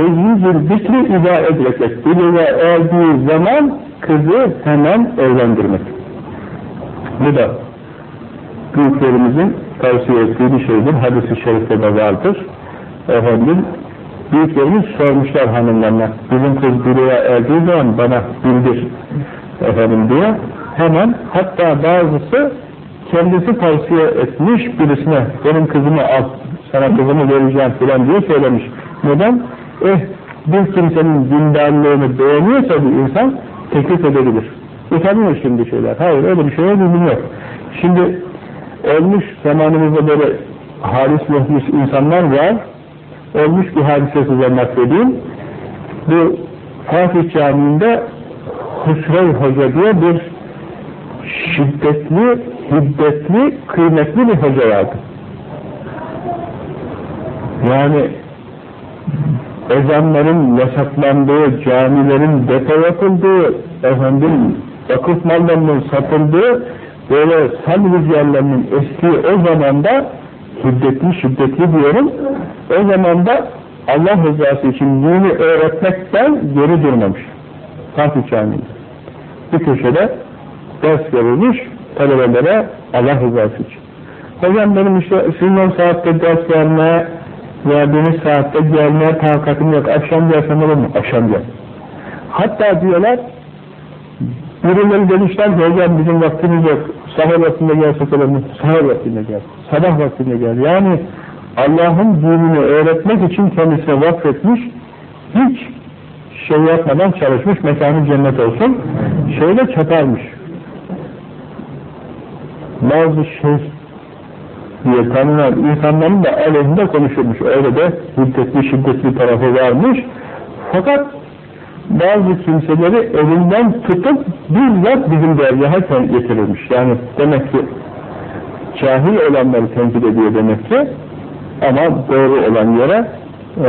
Tezvizül bikri ida edrekek. Buluğa erdiği zaman kızı hemen evlendirmek. Bu da büyüklerimizin tavsiye ettiği bir şeydir. Hadis-i şerifte de vardır. Efendim, büyüklerimiz sormuşlar hanımlarına, bizim kız buluğa erdiği zaman bana bildir efendim diye. Hemen, hatta bazısı kendisi tavsiye etmiş birisine, benim kızımı al, sana kızımı vereceğim filan diye söylemiş. Neden? Eh, bir kimsenin dindarlığını beğeniyorsa bir insan teklif edebilir. Utanıyor şimdi şeyler. Hayır öyle bir şeye lüzum yok. Şimdi olmuş zamanımızda böyle halis muhlis insanlar var. Olmuş bir hadise size nakledeyim. Bu Fatih Camii'nde Hüsrev Hoca diye bir şiddetli, hiddetli, kıymetli bir hoca vardı. Yani ezanların yasaklandığı, camilerin depo yapıldığı, efendim vakıf mallarının satıldığı, böyle san rüzgarlarının eskiği o zamanda hiddetli şiddetli diyorum, o zamanda Allah rızası için dini öğretmekten geri durmamış. Fatih Camii'nde. Bir köşede ders verilmiş talebelere Allah rızası için. Hocam benim işte sizin saatte ders vermeye verdiğiniz saatte gelmeye takatım yok. Akşam gelsem olur mu? Akşam gel. Hatta diyorlar birileri demişler hocam bizim vaktimiz yok. Sahur vaktinde gelsek olur mu? Sahur vaktinde gel. Sabah vaktinde gel. Yani Allah'ın dinini öğretmek için kendisine vakfetmiş hiç şey yapmadan çalışmış mekanı cennet olsun. Şöyle çatarmış. Bazı şey diye tanınan insanların da aleyhinde konuşulmuş. Öyle de hiddetli şiddetli tarafı varmış. Fakat bazı kimseleri elinden tutup bizzat bizim dergaha getirilmiş. Yani demek ki cahil olanları tenkit ediyor demek ki ama doğru olan yere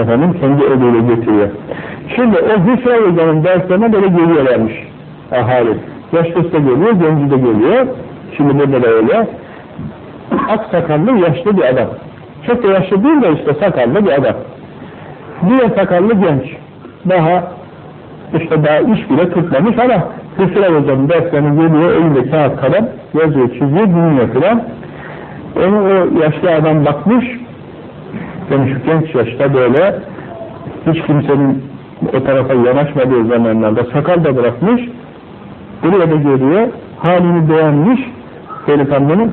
efendim kendi eliyle getiriyor. Şimdi o Hüsrev Hoca'nın derslerine böyle geliyorlarmış ahali. Yaşlısı da geliyor, genci de geliyor. Şimdi burada da öyle. Ak sakallı yaşlı bir adam. Çok da yaşlı değil de işte sakallı bir adam. Diğer sakallı genç. Daha işte daha iş bile tutmamış ama Hüsrev Hoca'nın derslerine geliyor, elinde kağıt kalem, yazıyor, çiziyor, dinliyor filan. Onu o yaşlı adam bakmış, Demiş genç yaşta böyle hiç kimsenin o tarafa yanaşmadığı zamanlarda sakal da bırakmış, buraya da geliyor, halini beğenmiş delikanlının,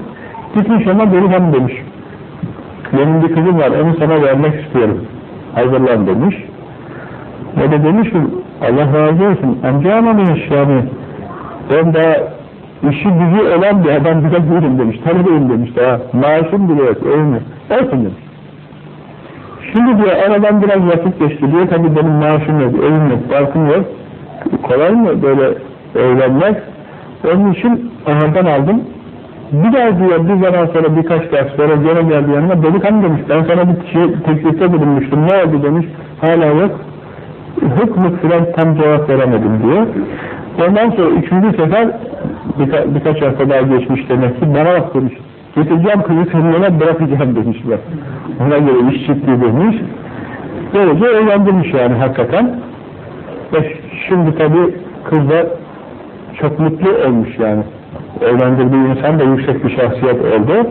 gitmiş ama delikanlı demiş. Benim bir kızım var, onu sana vermek istiyorum. Hazırlan demiş. O da demiş ki, Allah razı olsun, amca ama demiş yani, ben daha işi gücü olan bir adam bile değilim demiş, tanıdığım demiş daha, maaşım bile yok, ölmüyor. Olsun demiş. Şimdi diyor aradan biraz vakit geçti diyor, tabii benim maaşım yok, evim yok, barkım yok, kolay mı böyle öğrenmek? Onun için ahadan aldım, bir daha diyor bir zaman sonra birkaç ders sonra gene geldi yanıma delikanlı demiş ben sana bir şey teklifte bulunmuştum ne oldu demiş hala yok. Hükmü filan tam cevap veremedim diyor. Ondan sonra üçüncü sefer birka, birkaç hafta daha geçmiş demek ki bana bak demiş getireceğim kızı senin ona bırakacağım demiş ben ona göre iş ciddi demiş. Böylece evlendirmiş yani hakikaten. Ve şimdi tabi kızlar çok mutlu olmuş yani evlendirdiği insan da yüksek bir şahsiyet oldu.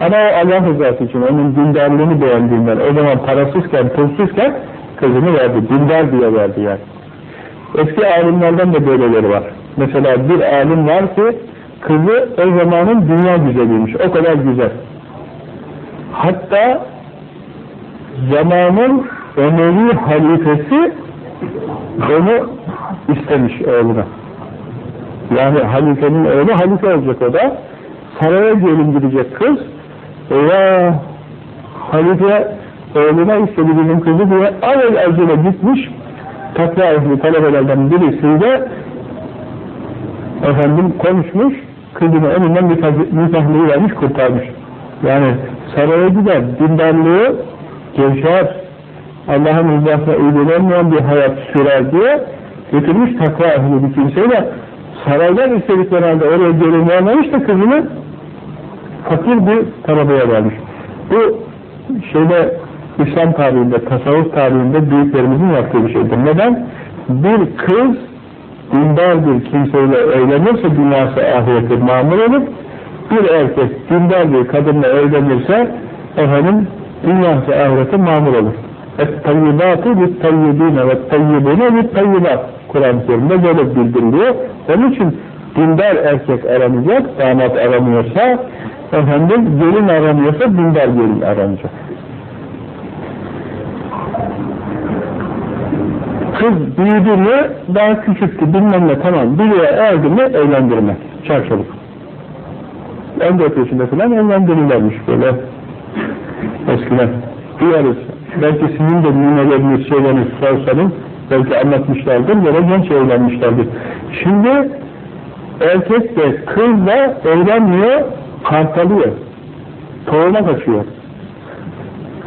Ama Allah rızası için onun dindarlığını beğendiğinden, o zaman parasızken, pulsuzken kızını verdi. Dindar diye verdi yani. Eski alimlerden de böyleleri var. Mesela bir alim var ki kızı o zamanın dünya güzeliymiş. O kadar güzel. Hatta zamanın Ömevi halifesi onu istemiş oğluna. Yani halifenin oğlu halife olacak o da. Saraya gelin gidecek kız. Eyvah! Halife oğluna istedi bizim kızı diye alel acele gitmiş. Takva ehli talebelerden birisiyle efendim konuşmuş. Kızını önünden nikahlığı vermiş, kurtarmış. Yani saraya gider, dindarlığı gevşer, Allah'ın rızasına uygulanmayan bir hayat sürer diye götürmüş takva ehli bir kimseyle saraydan istedikleri halde oraya gelin vermemiş de kızını fakir bir talebeye vermiş. Bu şeyde İslam tarihinde, tasavvuf tarihinde büyüklerimizin yaptığı bir şeydir. Neden? Bir kız dindar bir kimseyle evlenirse dünyası ahireti mamur olur. Bir erkek dindar bir kadınla evlenirse efendim dünyası ahireti mamur olur. Et-tayyibatı lit-tayyibine ve-tayyibine lit-tayyibat Kur'an-ı Kerim'de böyle bildiriliyor. Onun için dindar erkek aranacak, damat aranıyorsa, efendim gelin aranıyorsa dindar gelin aranacak. Kız büyüdü mü, daha küçüktü, bilmem ne tamam, biriye erdi mi evlendirmek, çarşılık. 14 yaşında falan evlendirirlermiş böyle eskiden. Duyarız. Belki sizin de nünelerini, şeylerini sorsanız, belki anlatmışlardır ya da genç evlenmişlerdir. Şimdi erkek de kız da evlenmiyor, kartalıyor. Tohuma kaçıyor.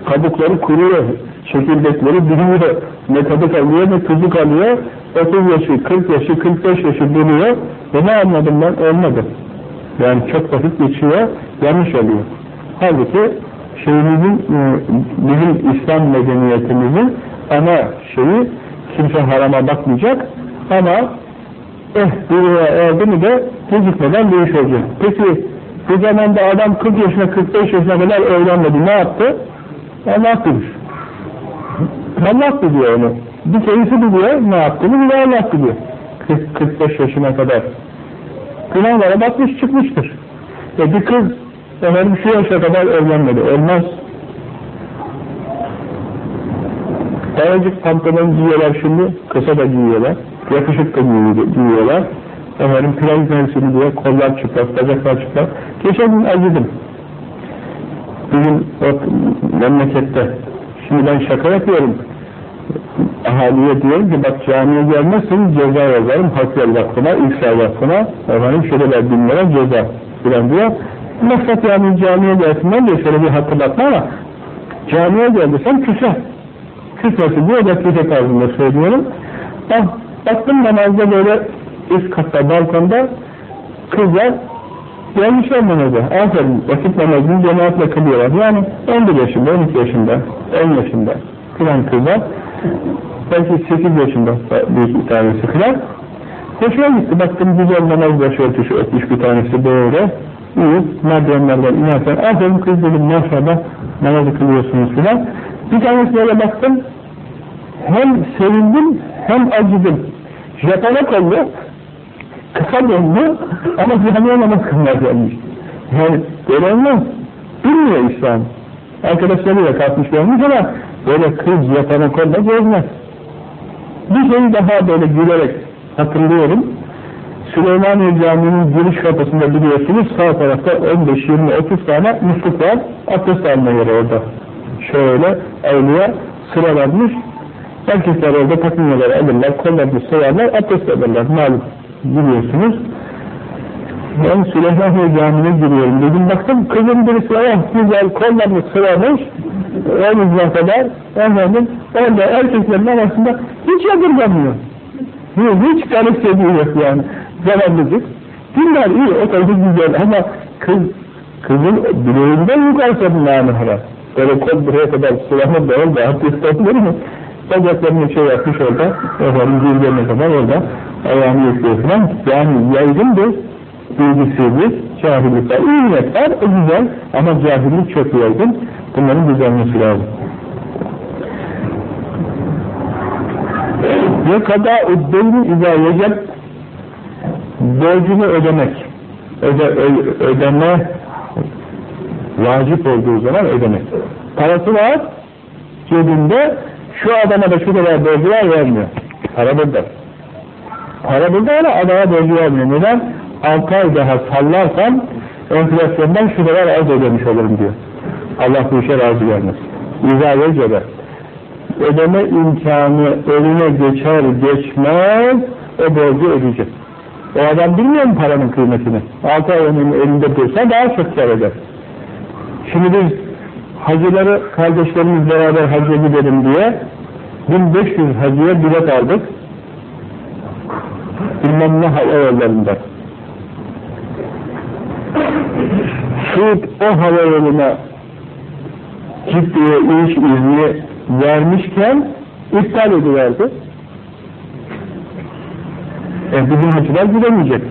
Kabukları kuruyor, çekirdekleri büyüyor. Ne tadı kalıyor ne tuzu kalıyor. 30 yaşı, 40 yaşı, 45 yaşı buluyor. Ve ne anladım ben? Olmadı. Yani çok vakit geçiyor, yanlış oluyor. Halbuki şeyimizin, bizim İslam medeniyetimizin ana şeyi kimse harama bakmayacak ama eh buraya erdi mi de gecikmeden bu iş olacak. Peki bu zamanda adam 40 yaşına 45 yaşına kadar evlenmedi. Ne yaptı? Allah bilir. Allah biliyor onu. Bir kendisi biliyor ne yaptığını bir de Allah biliyor. 40, 45 yaşına kadar. Günahlara bakmış çıkmıştır. E bir kız efendim şu yaşa kadar evlenmedi. Olmaz. Daracık pantolon giyiyorlar şimdi, kısa da giyiyorlar, yakışık da giyiyorlar. Efendim plaj mevsimi diye kollar çıplak, bacaklar çıplak. Geçen gün acıdım. Bugün o memlekette, şimdi ben şaka yapıyorum. Ahaliye diyorum ki bak camiye gelmezsin ceza yazarım Hakiyel Vakfı'na, İlksel Vakfı'na, efendim şöyle ver bin ceza filan diyor. Maksat yani camiye gelsinler diye şöyle bir hatırlatma ama camiye geldiysem küser küsmesin diye replike tarzında söylüyorum. Ah, baktım namazda böyle üst katta, balkonda kızlar gelmişler namaza. Aferin, vakit namazını cemaatle kılıyorlar. Yani 11 yaşında, 12 yaşında, 10 yaşında filan kızlar. Belki 8 yaşında bir tanesi filan. Hoşuma gitti. Baktım güzel namaz başörtüsü ötmüş bir tanesi böyle. İyi, merdivenlerden inerken, aferin kız dedim maşallah namazı kılıyorsunuz filan. Bir tanesi böyle baktım, hem sevindim hem acıdım. Japona kollu, kısa boylu ama camiye namaz kılmaya gelmiş. Yani böyle olmaz. Bilmiyor İslam. Arkadaşlarıyla kalkmış gelmiş ama böyle kız Japona kolla gezmez. Bir şeyi daha böyle gülerek hatırlıyorum. Süleymaniye Camii'nin giriş kapısında biliyorsunuz sağ tarafta 15, 20, 30 tane musluk var. Abdest alma yeri orada. Şöyle evliya sıralanmış. Erkekler orada takımları alırlar, kollarını sıvarlar, abdest alırlar. Malum biliyorsunuz. Ben Süleymaniye Camii'ne giriyorum dedim. Baktım kızın birisi var, güzel kollarını sıvamış. Omuzuna kadar efendim orada erkeklerin arasında hiç yadırgamıyor. Hiç garipsediği yok yani. Zavallıcık. Dinler iyi, o tarafı güzel ama kız, kızın bileğinden yukarısa bu namıhra. Böyle kol buraya kadar silahı da orada, abdest alınır mı? Bacaklarını şey yapmış orada, efendim dizlerine kadar orada ayağını yıkıyor falan. Yani yaygın bir bilgisizlik, cahillik var. İyi niyet var, o güzel ama cahillik çok yaygın. Bunların düzenlemesi lazım. Ve kada uddeyni izâ yeceb borcunu ödemek. Öde, ö, ödeme vacip olduğu zaman ödemek. Parası var cebinde şu adama da şu kadar borcu var vermiyor. Para burada. Para burada ama adama borcu vermiyor. Neden? 6 ay daha sallarsam enflasyondan şu kadar az ödemiş olurum diyor. Allah bu işe razı gelmez. İzâ vecebe ödeme imkanı eline geçer geçmez o borcu ödeyecek. O adam bilmiyor mu paranın kıymetini? Altı ay onun elinde dursa daha çok kar eder. Şimdi biz hacıları kardeşlerimiz beraber hacca gidelim diye 1500 hacıya bilet aldık. Bilmem ne hava yollarında. Suud o hava yoluna ciddiye iş izni vermişken iptal ediverdi. E bizim hacılar gidemeyecek.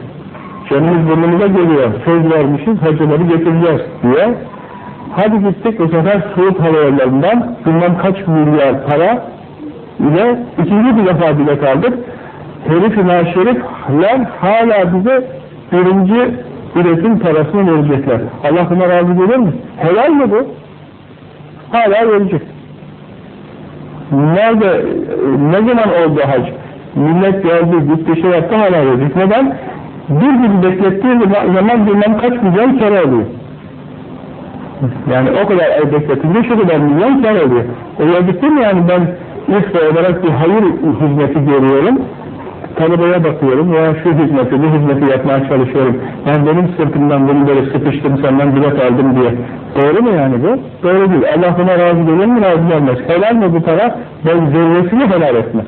Canımız burnumuza geliyor. Söz vermişiz, hacıları getireceğiz diye. Hadi gittik bu sefer Suud Hava Yolları'ndan bilmem kaç milyar para ile ikinci bir defa bilet aldık. Herif-i naşerifler hala bize birinci biletin parasını verecekler. Allah buna razı gelir mi? Helal mi bu? Hala verecek. Nerede, ne zaman oldu hac? Millet geldi, gitti şey yaptı hala verecek. Neden? Bir gün beklettiği zaman bilmem kaç milyon kere oluyor. Yani o kadar ay bekletince şu kadar milyon kere oluyor. Verdikte mi yani ben ilk olarak bir hayır hizmeti görüyorum. Talebeye bakıyorum ya şu hizmeti, bu hizmeti yapmaya çalışıyorum. Yani benim sırtımdan bunu böyle sıkıştım senden bilet aldım diye. Doğru mu yani bu? Doğru değil. Allah buna razı gelir mi? Razı gelmez. Helal mi bu para? Ben zerresini helal etme.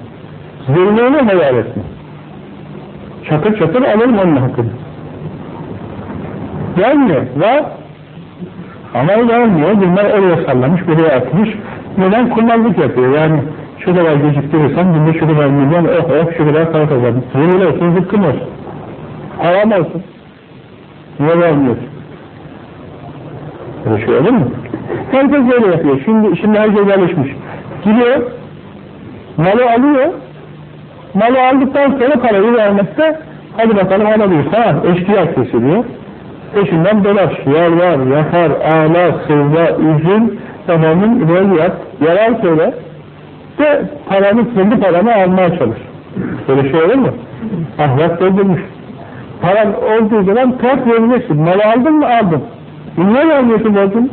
Zerrelerini helal etme. Çatır çatır alırım onun hakkını. Gelmiyor. Var. Ama gelmiyor. Bunlar oraya sallamış, buraya atmış. Neden? Kullanlık yapıyor. Yani şu kadar geciktirirsen günde şu kadar milyon, oh oh şu kadar para kazandım. Zerrele olsun, zıkkım olsun. Haram olsun. Niye vermiyorsun? Böyle şey olur mu? Herkes böyle yapıyor. Şimdi, şimdi herkes alışmış. Gidiyor, malı alıyor, malı aldıktan sonra parayı vermezse hadi bakalım alabilirse ha, eşkıya kesiliyor. Peşinden dolaş, yalvar, yakar, ağla, sızla, üzül, efendim, rol yap, yalan söyle de paranı, kendi paranı almaya çalış. Böyle şey olur mu? Ahlak doldurmuş. Paran olduğu zaman ters vereceksin. Malı aldın mı? Aldın. Niye vermiyorsun borcunu?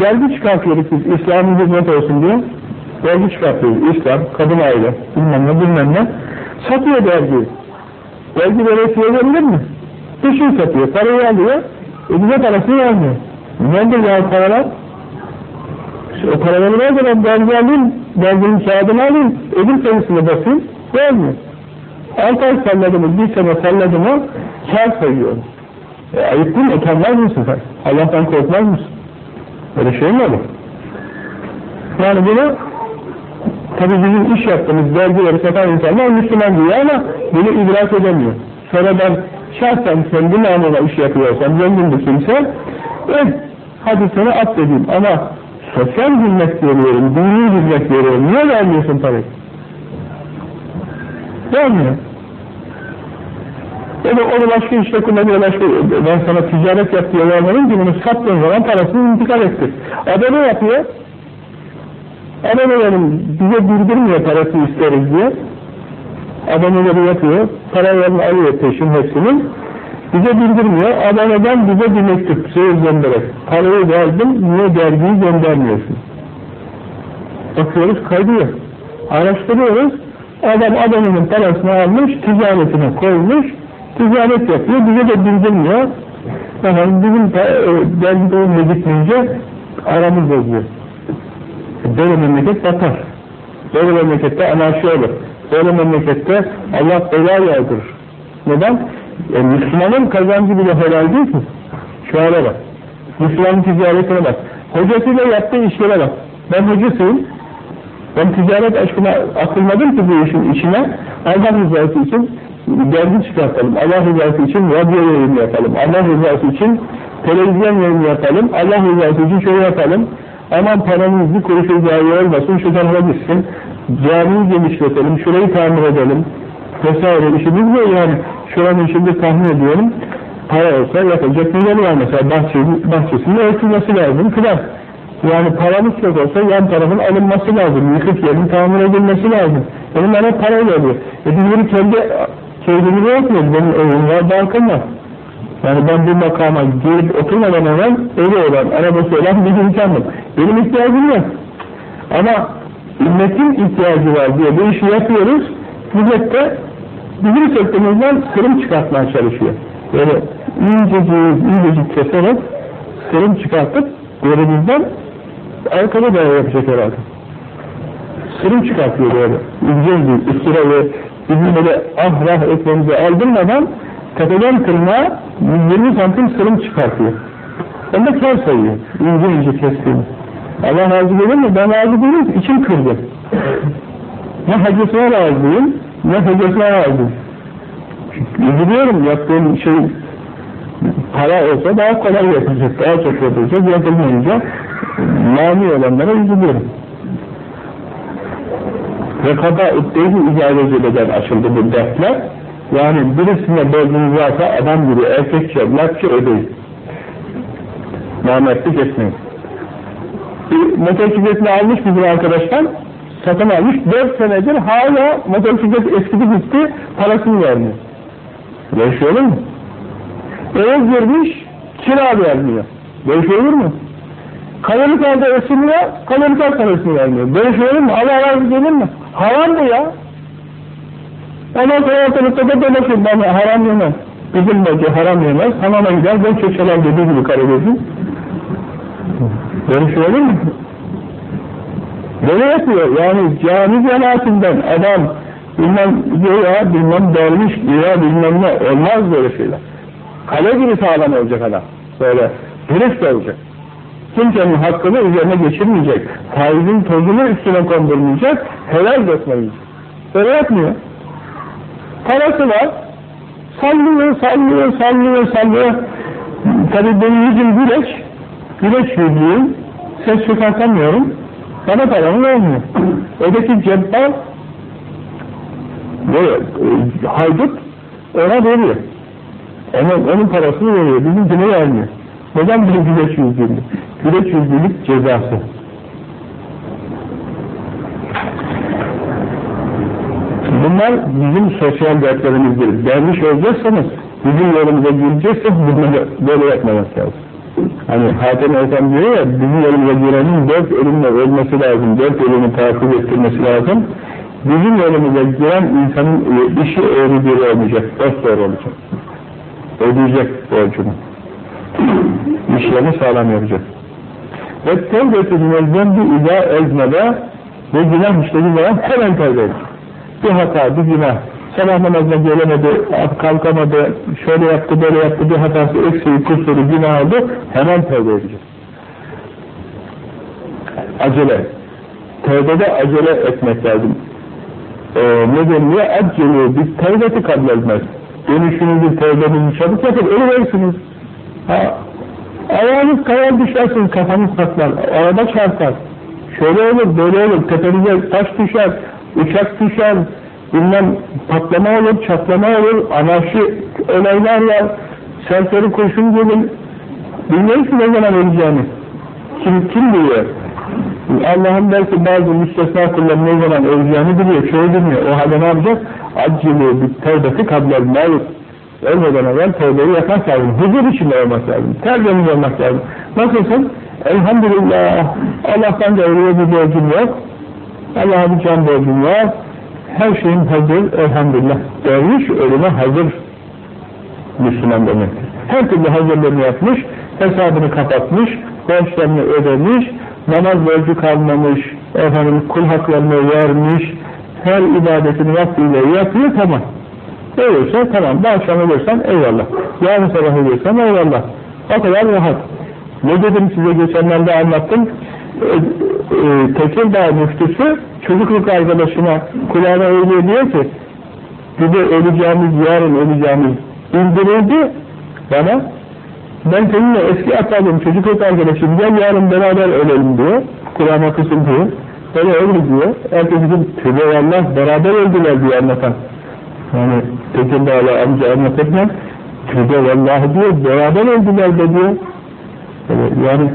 Vergi çıkartıyoruz biz, İslam'ın hizmet olsun diye. Vergi çıkartıyoruz. İslam, kadın aile, bilmem ne bilmem ne. Satıyor vergiyi. Vergi veresiye verilir mi? Peşin satıyor, parayı alıyor, bize parasını vermiyor. Nerede ya paralar? O paraları ver de ben vergi alayım, verginin kağıdını alayım, ödül sayısını basayım, vermiyor. Altı ay salladı mı, bir sene salladı mı, kâr sayıyor. E, ayıp değil mi? Utanmaz mısın sen? Allah'tan korkmaz mısın? Öyle şey mi olur? Yani bunu tabi bizim iş yaptığımız vergileri satan insanlar Müslüman diyor ama bunu idrak edemiyor. Sonra ben şahsen kendi namına iş yapıyorsam, zengin bir kimse, eh, hadi seni affedeyim ama Sosyal hizmet veriyorum, dini hizmet veriyorum. Niye vermiyorsun parayı? Vermiyor. Ya da onu başka işte kullanıyor, başka, ben sana ticaret yap diye vermedim ki bunu sattığın zaman parasını intikal ettir. Adam ne yapıyor? Adamların bize bildirmiyor parası isteriz diye. Adamları yapıyor, paralarını alıyor peşin hepsinin. Bize bildirmiyor, Adana'dan bize bir mektup, seyir göndererek. Parayı verdim, niye dergiyi göndermiyorsun? Bakıyoruz, kaydıyor. Araştırıyoruz, adam adamının parasını almış, ticaretine koymuş, ticaret yapıyor, bize de bildirmiyor. Efendim bizim e, dergide önüne gitmeyince aramız bozuyor. Böyle memleket batar. Böyle memlekette anarşi olur. Böyle memlekette Allah bela yağdırır. Neden? E, Müslümanın kazancı bile helal değil ki. Şu hale bak. Müslümanın ticaretine bak. Hocasıyla yaptığı işlere bak. Ben hocasıyım. Ben ticaret aşkına atılmadım ki bu işin içine. Allah rızası için dergi çıkartalım. Allah rızası için radyo yayını yapalım. Allah rızası için televizyon yayını yapalım. Allah rızası için şöyle yapalım. Aman paranın bir kuruşu zayi olmasın, şu tarafa gitsin. Camiyi genişletelim, şurayı tamir edelim. Vesaire işimiz bu yani. Şuranın şimdi tahmin ediyorum. Para olsa yapacak neler var mesela bahçesi, bahçesinin örtülmesi lazım filan. Yani paramız çok olsa yan tarafın alınması lazım. Yıkık yerin tamir edilmesi lazım. Benim bana parayla oluyor. E biz bunu kendi kendimize yapmıyoruz. Benim evim var, bankam var. Yani ben bu makama gelip oturmadan evvel evi olan, arabası olan bir insanım. Benim ihtiyacım yok. Ama ümmetin ihtiyacı var diye bu işi yapıyoruz. Millet de bizim sektörümüzden sırım çıkartmaya çalışıyor. Böyle incecik, incecik keserek sırım çıkartıp yerimizden arkada da yapacak herhalde. Sırım çıkartıyor böyle. İnce üstüne ve bizim böyle ah rah etmemizi aldırmadan tepeden tırnağa 20 santim sırım çıkartıyor. De kar sayıyor. İnce ince kestiğini. Allah razı gelir mi? Ben razı değilim. İçim kırdı. Ne hacısına razıyım, ne hocasına razıyım. Üzülüyorum yaptığım şey para olsa daha kolay yapılacak, daha çok yapılacak, yapılmayınca mani olanlara üzülüyorum. Ve kada iddeyi icazet eden açıldı bu dertler. Yani birisine borcunuz varsa adam gibi erkekçe, lafça ödeyin. Namertlik etmeyin. Bir motosikletini almış bizim arkadaşlar, satın almış, 4 senedir hala motosiklet eskidi gitti, parasını vermiyor. Böyle olur mu? Eve girmiş, kira vermiyor. Böyle şey olur mu? Kalori kaldı ısınıyor, kalori kal parasını vermiyor. Böyle olur mu? Allah razı gelir mi? Haram bu ya. Ondan sonra ortalıkta da dolaşır, ben haram yemez. Bizim bacı haram yemez, hamama gider, ben köşeler dediği gibi karagözüm. Böyle olur mu? Böyle yapıyor, yani cami cemaatinden adam bilmem ya bilmem derviş ya bilmem ne olmaz böyle şeyler. Kale gibi sağlam olacak adam. Böyle dürüst olacak. Kimsenin hakkını üzerine geçirmeyecek. Faizin tozunu üstüne kondurmayacak. Helal dökmeyecek. Böyle yapmıyor. Parası var. Sallıyor, sallıyor, sallıyor, sallıyor. Tabii benim yüzüm güleç. Güleç yüzlüyüm. Ses çıkartamıyorum. Bana paramı vermiyor. Öteki cebbal böyle e, haydut ona veriyor. Onun, onun parasını veriyor. Bizimkine vermiyor. Neden bir güleç yüzlülük? Güleç yüzlülük cezası. Bunlar bizim sosyal dertlerimizdir. Derviş olacaksanız, bizim yolumuza girecekseniz bunları böyle yapmamak lazım. Hani Hatem Efendi diyor ya, bizim yolumuza girenin dört elinle ölmesi lazım, dört elini takip ettirmesi lazım. Bizim yolumuza giren insanın işi eğri biri olmayacak, dost doğru olacak. Ödeyecek borcunu. İşlerini sağlam yapacak. Ve tevbeti mezzendi ila eznede ve günah işlediği zaman hemen tevbe edecek. Bir hata, bir günah, sabah namazına gelemedi, kalkamadı, şöyle yaptı, böyle yaptı, bir hatası, eksiği, kusuru, günah oldu, hemen tevbe edecek. Acele. Tevbede acele etmek lazım. Ee, ne deniliyor? Acele, biz tevbeti kabul etmez. Dönüşünüzü, tevbenizi çabuk yapın, ölüversiniz. Ha, Ayağınız kayar düşersin, kafanız patlar, araba çarpar. Şöyle olur, böyle olur, tepenize taş düşer, uçak düşer, bilmem patlama olur, çatlama olur, anarşi olaylar var, serseri kurşun gelir. Bilmiyoruz ki ne zaman öleceğini. Kim, kim biliyor? Allah'ın belki bazı müstesna kulları ne zaman öleceğini biliyor, çoğu bilmiyor. O halde ne yapacak? Acili bir tevbeti kablel mevut. Ölmeden evvel tevbeyi yapmak lazım. Huzur içinde olmak lazım. Tertemiz olmak lazım. Nasılsın? Elhamdülillah. Allah'tan da öyle bir borcum yok. Allah'a bir can borcum var. Her şeyin hazır. Elhamdülillah. Derviş ölüme hazır. Müslüman demektir. Her türlü hazırlığını yapmış, hesabını kapatmış, borçlarını ödemiş, namaz borcu kalmamış, efendim kul haklarını vermiş, her ibadetini vaktiyle yapıyor, tamam. Ölürse tamam, bu akşam ölürsen eyvallah, yarın sabah ölürsen eyvallah. O kadar rahat. Ne dedim size geçenlerde anlattım, e, e, Tekirdağ müftüsü çocukluk arkadaşına kulağına öyle diyor ki, bir de öleceğimiz, yarın öleceğimiz bildirildi bana, ben seninle eski atalım, çocukluk arkadaşım, gel yarın beraber ölelim diyor. Kur'an'a kısıntıyor. Böyle öyle diyor. Ertesi gün tübe Allah beraber öldüler diye anlatan. Yani Tekirdağ'la amca anlatırken tübe vallahi diyor, beraber öldüler de diyor. Yani,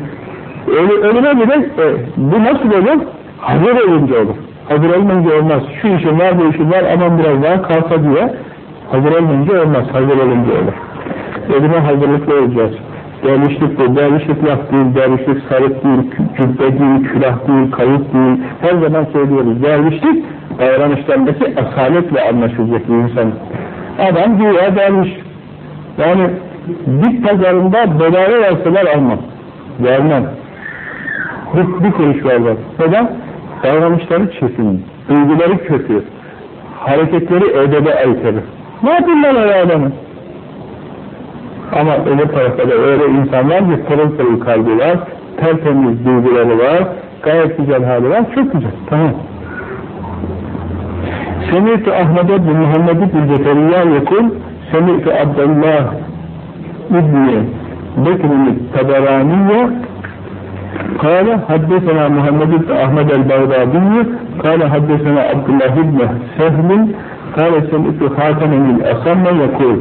öyle, ölüme bile e, bu nasıl olur? Hazır olunca olur. Hazır olmayınca olmaz. Şu işim var, bu işim var, aman biraz daha kalsa diye. Hazır olmayınca olmaz, hazır olunca olur. Ölüme hazırlıklı olacağız. Dervişlik de, dervişlik laf değil, dervişlik sarık değil, cübbe değil, külah değil, kayıt değil. Her zaman söylüyoruz. Dervişlik davranışlarındaki asaletle anlaşılacak bir insan. Adam güya derviş. Yani bit pazarında bedava verseler almam. Vermem. Bir, bir kuruş vermem. Neden? Davranışları çirkin, duyguları kötü, hareketleri edebe aykırı. Ne ben öyle adamı? Ama öbür tarafta da öyle insanlar ki pırıl pırıl kalbi var, tertemiz duyguları var, gayet güzel hali var, çok güzel, tamam. Semih-i Ahmet bin Muhammed bin Zekeriya yekul, Semih-i Abdullah İbni Bekir'in Taberaniye Kale haddesena Muhammed ibn Ahmed el-Bağdadiyyü Kale haddesena Abdullah ibn Sehlin Kale semikü Hatem'in asamme yakul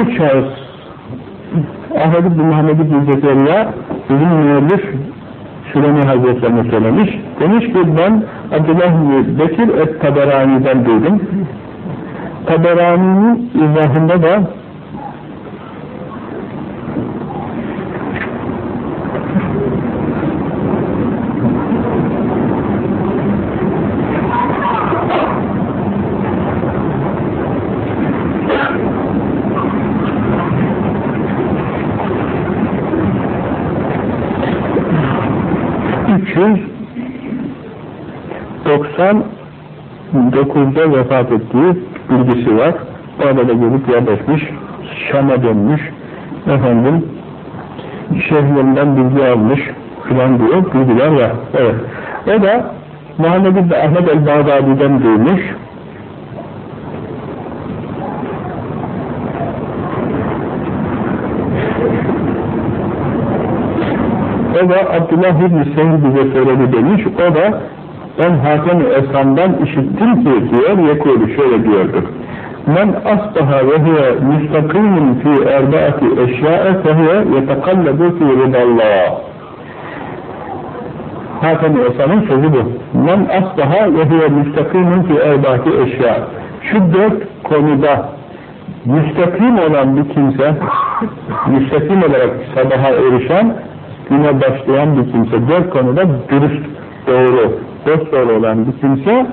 Üç şahıs Ahmed ibn Muhammed ibn Zekeriya bizim müellif Süleyman Hazretlerine söylemiş. Demiş ki ben Abdullah ibn Bekir et-Taberani'den duydum. Taberani'nin izahında da ...1909'da vefat ettiği bilgisi var. Orada da gelip yerleşmiş, Şam'a dönmüş, efendim, şeyhlerinden bilgi almış filan diyor, bilgiler var. Evet. O da Muhammed İbni Ahmet el-Bağdadi'den duymuş. O da Abdullah İbni Seyyid bize söyledi demiş. O da ben Esam'dan işittim ki diyor, yekûlü şöyle diyordu. Men asbaha ve huve müstakimin fi erbaati eşya'e fehuve yetekallabu fi ridallah. Hatem-i Esam'ın sözü bu. Men asbaha ve huve müstakimin fi erbaati eşya. Şu dört konuda müstakim olan bir kimse, müstakim olarak sabaha erişen, güne başlayan bir kimse, dört konuda dürüst, doğru, dost doğru olan bir kimse,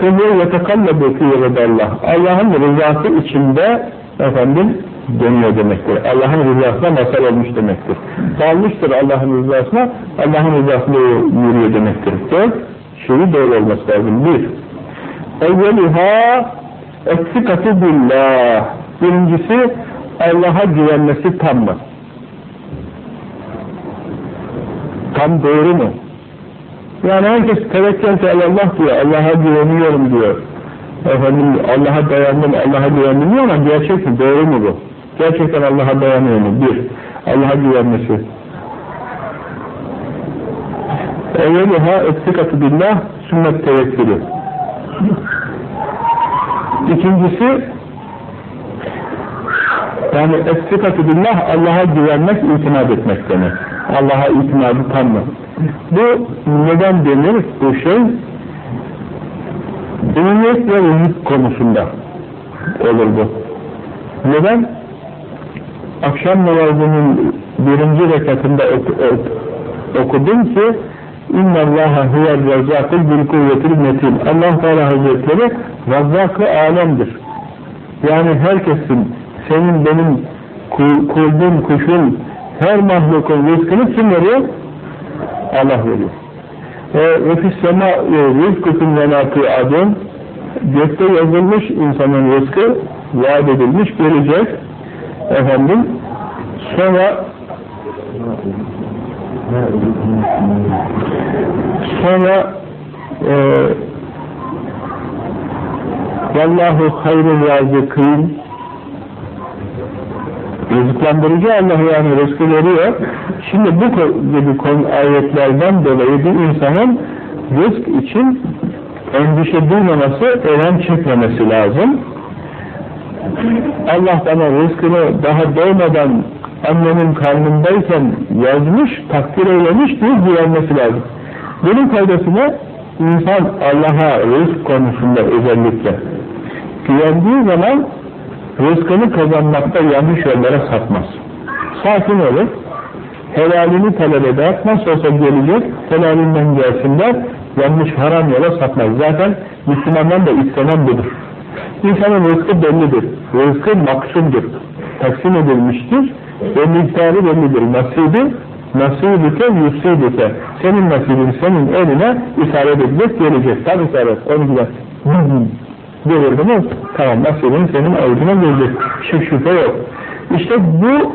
Kıvır yetekallabu fî Allah. Allah'ın rızası içinde efendim dönüyor demektir. Allah'ın rızasına masal olmuş demektir. Dalmıştır Allah'ın rızasına, Allah'ın rızasına yürüyor demektir. Dört, şeyi doğru olması lazım. Bir, evveliha eksikatı billah. Birincisi, Allah'a güvenmesi tam mı? Tam doğru mu? Yani herkes tevekkül Allah diyor, Allah'a güveniyorum diyor. Efendim Allah'a dayandım, Allah'a güvendim diyor ama gerçek mi, doğru mu bu? Gerçekten Allah'a dayanıyor mu? Bir. Allah'a güvenmesi. Evveluha ettikatü billah sünnet tevekkülü. İkincisi yani ettikatü billah Allah'a güvenmek, itimat etmek demek. Allah'a itimadı tanımak. Bu neden denir bu şey? Ümumiyet ve ümit konusunda olur bu. Neden? Akşam namazının birinci rekatında ok ok okudum ki اِنَّ اللّٰهَ هُوَ الرَّزَّاقُ بِالْقُوَّةِ الْمَتِينَ Allah Teala Hazretleri Razzak-ı Alem'dir. Yani herkesin, senin benim kurduğum kuşun, her mahlukun rızkını kim veriyor? Allah veriyor. Ve fissema rızkıkın venatı adım gökte yazılmış insanın rızkı vaat edilmiş, gelecek efendim sonra sonra e, Vallahu hayrul razıkîn rızıklandırıcı Allah yani rızkı veriyor. Şimdi bu gibi konu ayetlerden dolayı bir insanın rızk için endişe duymaması, önem çekmemesi lazım. Allah bana rızkını daha doğmadan annenin karnındayken yazmış, takdir eylemiş diye güvenmesi lazım. Bunun faydasını insan Allah'a rızk konusunda özellikle güvendiği zaman rızkını kazanmakta yanlış yollara sapmaz. Sakin olur, helalini talep eder, nasıl olsa gelecek, helalinden gelsinler, yanlış haram yola sapmaz. Zaten Müslümandan da istenen budur. İnsanın rızkı bellidir, rızkı maksumdur, taksim edilmiştir, ve miktarı bellidir. Nasibi, nasibike yusibike. Senin nasibin senin eline isaret edecek, gelecek. Tam. Onu güzel. Devirdi mi? Tamam nasibin senin avucuna gelecek. Şık şüphe yok. İşte bu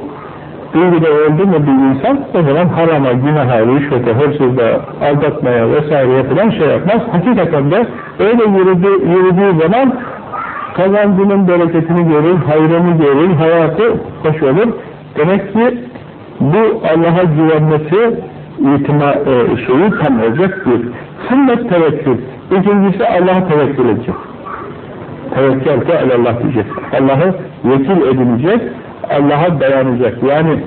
duyguda oldu mu bir insan o zaman harama, günaha, rüşvete, hırsızlığa, aldatmaya vesaire yapılan şey yapmaz. Hakikaten de öyle yürüdü, yürüdüğü zaman kazancının bereketini görür, hayrını görür, hayatı hoş olur. Demek ki bu Allah'a güvenmesi itima, e, şeyi tam olacak bir. Sünnet tevekkül. İkincisi Allah'a tevekkül edecek. Tevekkül ki Allah diyecek. Allah'ı vekil edinecek, Allah'a dayanacak. Yani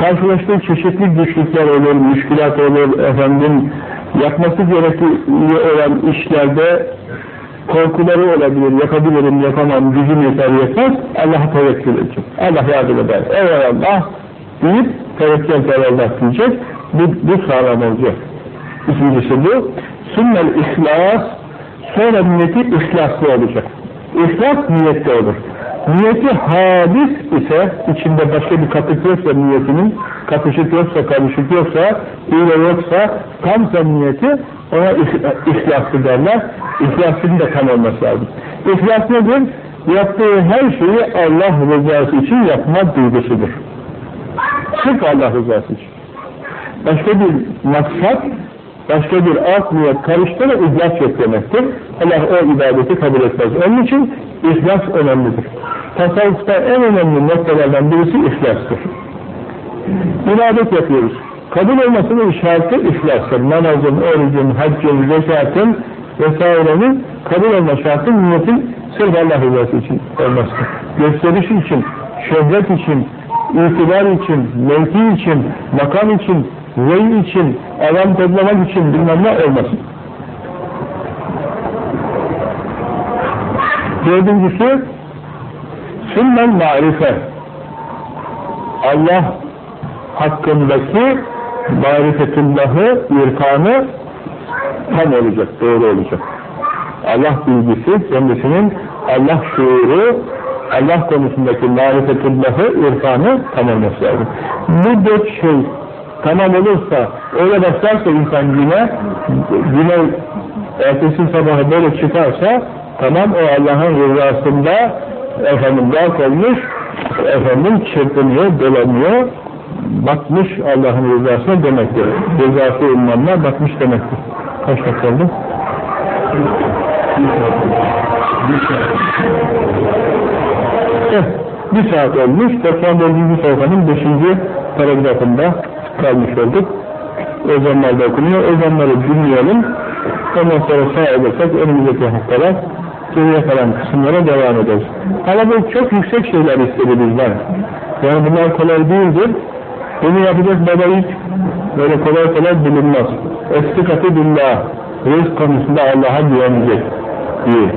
karşılaştığı çeşitli güçlükler olur, müşkilat olur, efendim yapması gerektiği olan işlerde korkuları olabilir, yapabilirim, yapamam, gücüm yeter yetmez, Allah'a tevekkül edecek. Allah yardım eder. Eyvallah deyip tevekkül Allah diyecek. Bu, bu sağlam olacak. İkincisi bu. Sünnel ihlas, sonra niyeti ihlaslı olacak. İhlas niyette olur. Niyeti halis ise, içinde başka bir katık yoksa niyetinin, katışık yoksa, karışık yoksa, hile yoksa, tamsa niyeti, ona ihlaslı derler. İhlasının da tam olması lazım. İhlas nedir? Yaptığı her şeyi Allah rızası için yapma duygusudur. Sırf Allah rızası için. Başka bir maksat, başka bir art niyet karıştırma ihlas yok demektir. Allah o ibadeti kabul etmez. Onun için ihlas önemlidir. Tasavvufta en önemli noktalardan birisi ihlastır. İbadet yapıyoruz. Kabul olmasının şartı ihlastır. Namazın, orucun, haccın, zekatın vesairenin kabul olma şartı niyetin sırf Allah rızası için olmasıdır. Gösteriş için, şöhret için, itibar için, mevki için, makam için, rey için, adam toplamak için bilmem ne olmasın. Dördüncüsü sünnel marife Allah hakkındaki marifetullahı, irfanı tam olacak, doğru olacak. Allah bilgisi, kendisinin Allah şuuru, Allah konusundaki marifetullahı, irfanı tam olması lazım. Bu dört şey tamam olursa, öyle başlarsa insan güne, güne ertesi sabahı böyle çıkarsa, tamam o Allah'ın rızasında efendim vak olmuş, efendim çırpınıyor, dolanıyor, batmış Allah'ın rızasına demektir. Rızası ummanına batmış demektir. Kaç dakika oldu? Bir saat. Bir saat olmuş. 94. sayfanın 5. paragrafında kalmış olduk. Ezanlar da okunuyor. Ezanları dinleyelim. Ondan sonra sağ olursak önümüzdeki haftalar geriye kalan kısımlara devam ederiz. Ama çok yüksek şeyler istedi bizden. Yani bunlar kolay değildir. Bunu yapacak baba hiç böyle kolay kolay bulunmaz. Estikatı billah. Rızk konusunda Allah'a güvenecek. Bir.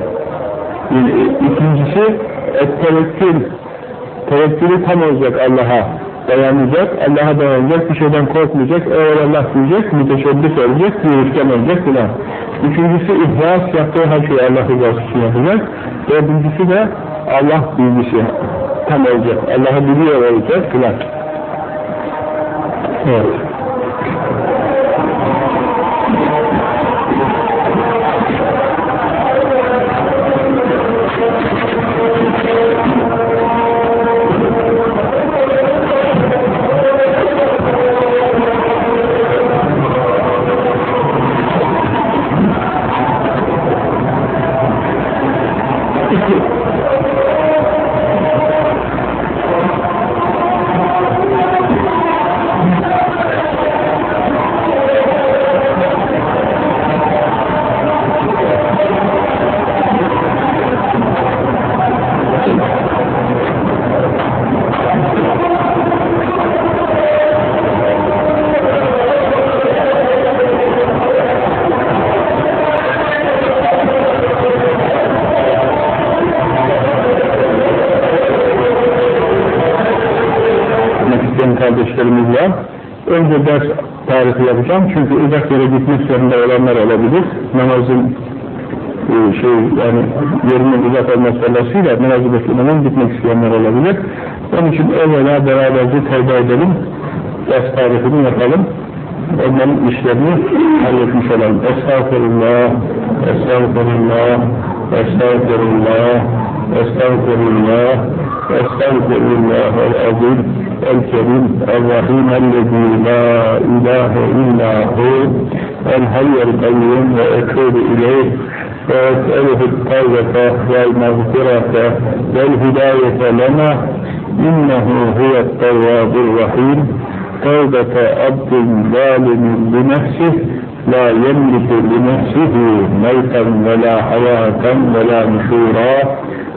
İkincisi et-tevekkül. Tevekkülü tam olacak Allah'a. Dayanacak, Allah'a dayanacak, bir şeyden korkmayacak, eyvallah diyecek, müteşebbis olacak, yürütken olacak filan. Üçüncüsü ihlas yaptığı her şeyi Allah rızası için yapacak. Dördüncüsü de Allah bilgisi tam olacak. Allah'ı biliyor olacak filan. Evet. Uzak yere gitmek zorunda olanlar olabilir. Namazın e, şey yani yerinin uzak olması dolayısıyla namazı beklemeden gitmek isteyenler olabilir. Onun için evvela beraberce tevbe edelim. Ders tarihini yapalım. Onların işlerini halletmiş olalım. Estağfurullah, estağfurullah, estağfurullah, estağfurullah, estağfurullah أستغفر الله العظيم الكريم الرحيم الذي لا إله إلا هو الحي القيوم وأتوب إليه. واساله التوبه والمغفرة والهداية لنا. إنه هو التواب الرحيم. توبة عبد ظالم لنفسه لا يملك لنفسه موتا ولا حياة ولا نشورا.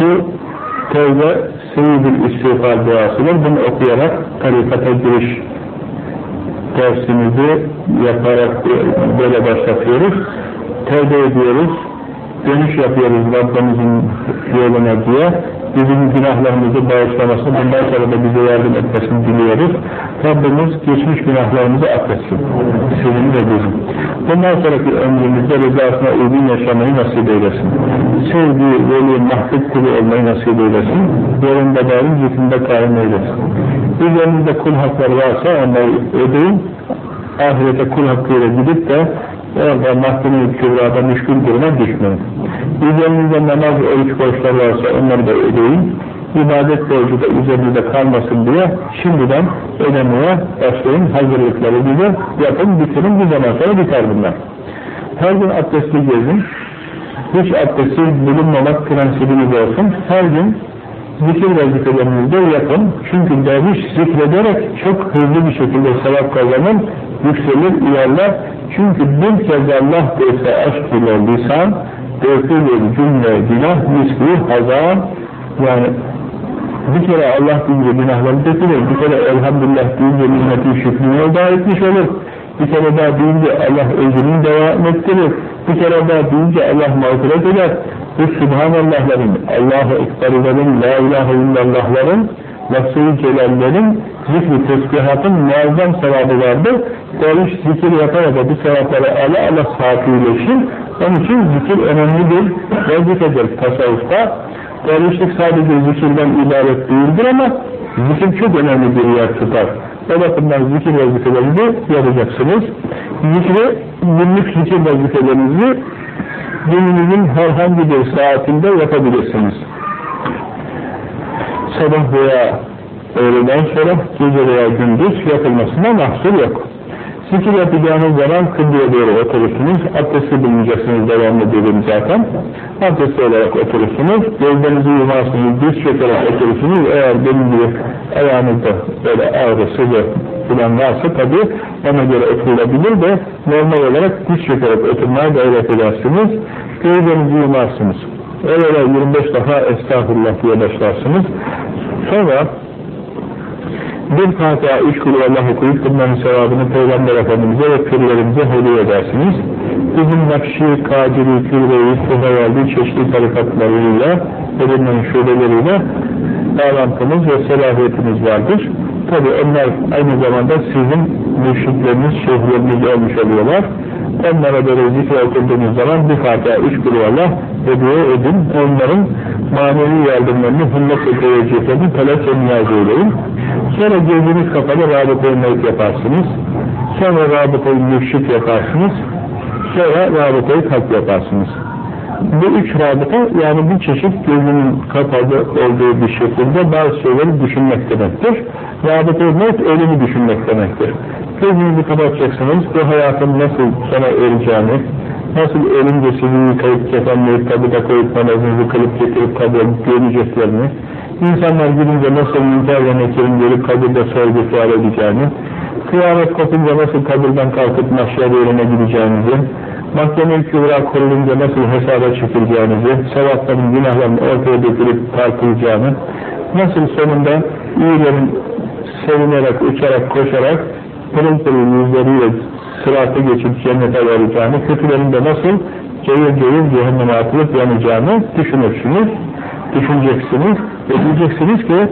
Bu tevbe seyyid-ül istiğfar duasıdır. Bunu okuyarak tarikata giriş dersimizi yaparak böyle başlatıyoruz. Tevbe ediyoruz. Dönüş yapıyoruz Rabbimizin yoluna diye bizim günahlarımızı bağışlamasını, bundan sonra da bize yardım etmesini diliyoruz. Rabbimiz geçmiş günahlarımızı affetsin. Sizin ve bizim. Bundan sonraki ömrümüzde rızasına uygun yaşamayı nasip eylesin. Sevdiği, veli, mahbub kulu olmayı nasip eylesin. Yolunda daim zikrinde kaim eylesin. Üzerinizde kul hakları varsa onları ödeyin. Ahirete kul hakkıyla gidip de orada mahkeme-i kübrada müşkül duruma düşmeyin. Üzerinizde namaz, oruç borçları varsa onları da ödeyin. İbadet borcu da üzerinizde kalmasın diye şimdiden ödemeye başlayın. Hazırlıkları bize yapın, bitirin. Bir zaman sonra biter bunlar. Her gün abdestli gezin. Hiç abdestsiz bulunmamak prensibiniz olsun. Her gün zikir vazifelerinizi de yapın. Çünkü derviş zikrederek çok hızlı bir şekilde sevap kazanır, yükselir, ilerler. Çünkü bir kez Allah dese aşk ile lisan, dökülür cümle günah, misli, hazan, yani bir kere Allah deyince günahları dökülür, bir kere elhamdülillah deyince nimetin şükrünü eda etmiş olur, bir kere daha deyince Allah özrünü devam ettirir, bir kere daha deyince Allah mağfiret eder, bu Subhanallahların, Allahu Ekberlerin, La İlahe illallahların, Lafz-ı Celallerin, zikri tesbihatın muazzam sevabı vardır. Derviş zikir yaparak da bu sevapları ala ala sakileşir, Onun için zikir önemli bir vazifedir tasavvufta. Dervişlik sadece zikirden ibaret değildir ama zikir çok önemli bir yer tutar. O bakımdan zikir vazifelerinizi yapacaksınız. Zikri, günlük zikir vazifelerinizi gününüzün herhangi bir saatinde yapabilirsiniz. Sabah veya öğleden sonra, gece veya gündüz yapılmasına mahsur yok. Zikir yapacağınız zaman kıbleye doğru oturursunuz. Abdesti bulunacaksınız devamlı dedim zaten. Abdesti olarak oturursunuz. Gözlerinizi yumarsınız. Düz çekerek oturursunuz. Eğer benim gibi ayağınızda böyle ağrı, sıvı falan varsa tabi ona göre oturulabilir de normal olarak düz çekerek oturmaya gayret edersiniz. Gözlerinizi yumarsınız. Evvela 25 defa estağfurullah diye başlarsınız. Sonra bir Fatiha, üç kulu Allah okuyup bunların sevabını Peygamber Efendimiz'e ve pürlerimize hediye edersiniz. Bizim Nakşi, Kadiri, Kürbeyi, Kuhavaldi çeşitli tarikatlarıyla, bölümlerin şubeleriyle bağlantımız ve selahiyetimiz vardır. Tabi onlar aynı zamanda sizin mürşitleriniz, şeyhleriniz olmuş oluyorlar. Onlara böyle zikir oturduğunuz zaman bir Fatiha, üç kulu Allah hediye edin. Onların manevi yardımlarını, himmet ve teveccühlerini talep ve niyaz eyleyin. Sonra gözünüz kapalı rabıta-i yaparsınız. Sonra rabıta-i yaparsınız. Sonra rabıta-i kalp yaparsınız. Bu üç rabıta yani bir çeşit gözünün kapalı olduğu bir şekilde bazı şeyleri düşünmek demektir. Rabıta-i mevt ölümü düşünmek demektir. Gözünüzü kapatacaksınız, bu hayatın nasıl sona ereceğini, nasıl ölünce sizi yıkayıp kefenleyip tabuta koyup namazınızı kılıp getirip kabul göreceklerini, insanlar gidince nasıl münker ve nekirin gelip kabirde sorgu edeceğini, kıyamet kopunca nasıl kabirden kalkıp mahşer yerine gideceğinizi, mahkeme-i kübra kurulunca nasıl hesaba çekileceğinizi, sevapların, günahların ortaya dökülüp tartılacağını, nasıl sonunda iyilerin sevinerek, uçarak, koşarak, pırıl pırıl yüzleriyle sıratı geçip cennete varacağını, kötülerin de nasıl cayır cayır cehenneme atılıp yanacağını düşünürsünüz, düşüneceksiniz ve diyeceksiniz ki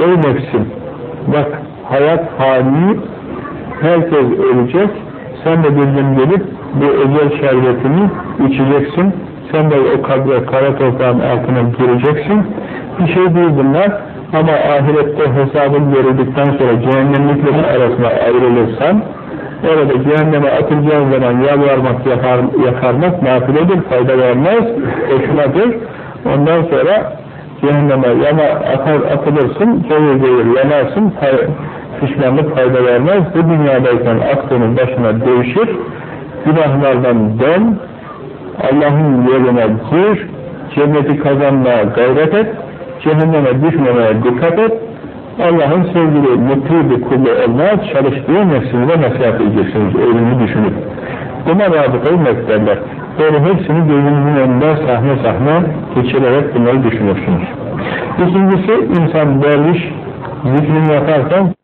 ey nefsim bak hayat hali herkes ölecek sen de bir gün gelip bu özel şerbetini içeceksin. Sen de o kabre kara toprağın altına gireceksin. Bir şey değil bunlar. Ama ahirette hesabın verildikten sonra cehennemliklerin arasına ayrılırsan orada cehenneme atılacağın zaman yalvarmak, yakar, yakarmak nafiledir, fayda vermez, hoşunadır. Ondan sonra cehenneme yana atar, atılırsın, cayır yanarsın, pişmanlık fayda vermez. Bu dünyadayken aklının başına değişir, günahlardan dön, Allah'ın yoluna gir, cenneti kazanmaya gayret et, cehenneme düşmemeye dikkat et, Allah'ın sevgili, mutlu bir kullu olmaya çalıştığı nefsinize nasihat edeceksiniz, ölümü düşünüp. Buna rabıtayı mekderler. Böyle hepsini gözünüzün önünde sahne sahne geçirerek bunları düşünürsünüz. İkincisi, insan derviş zikrini yaparken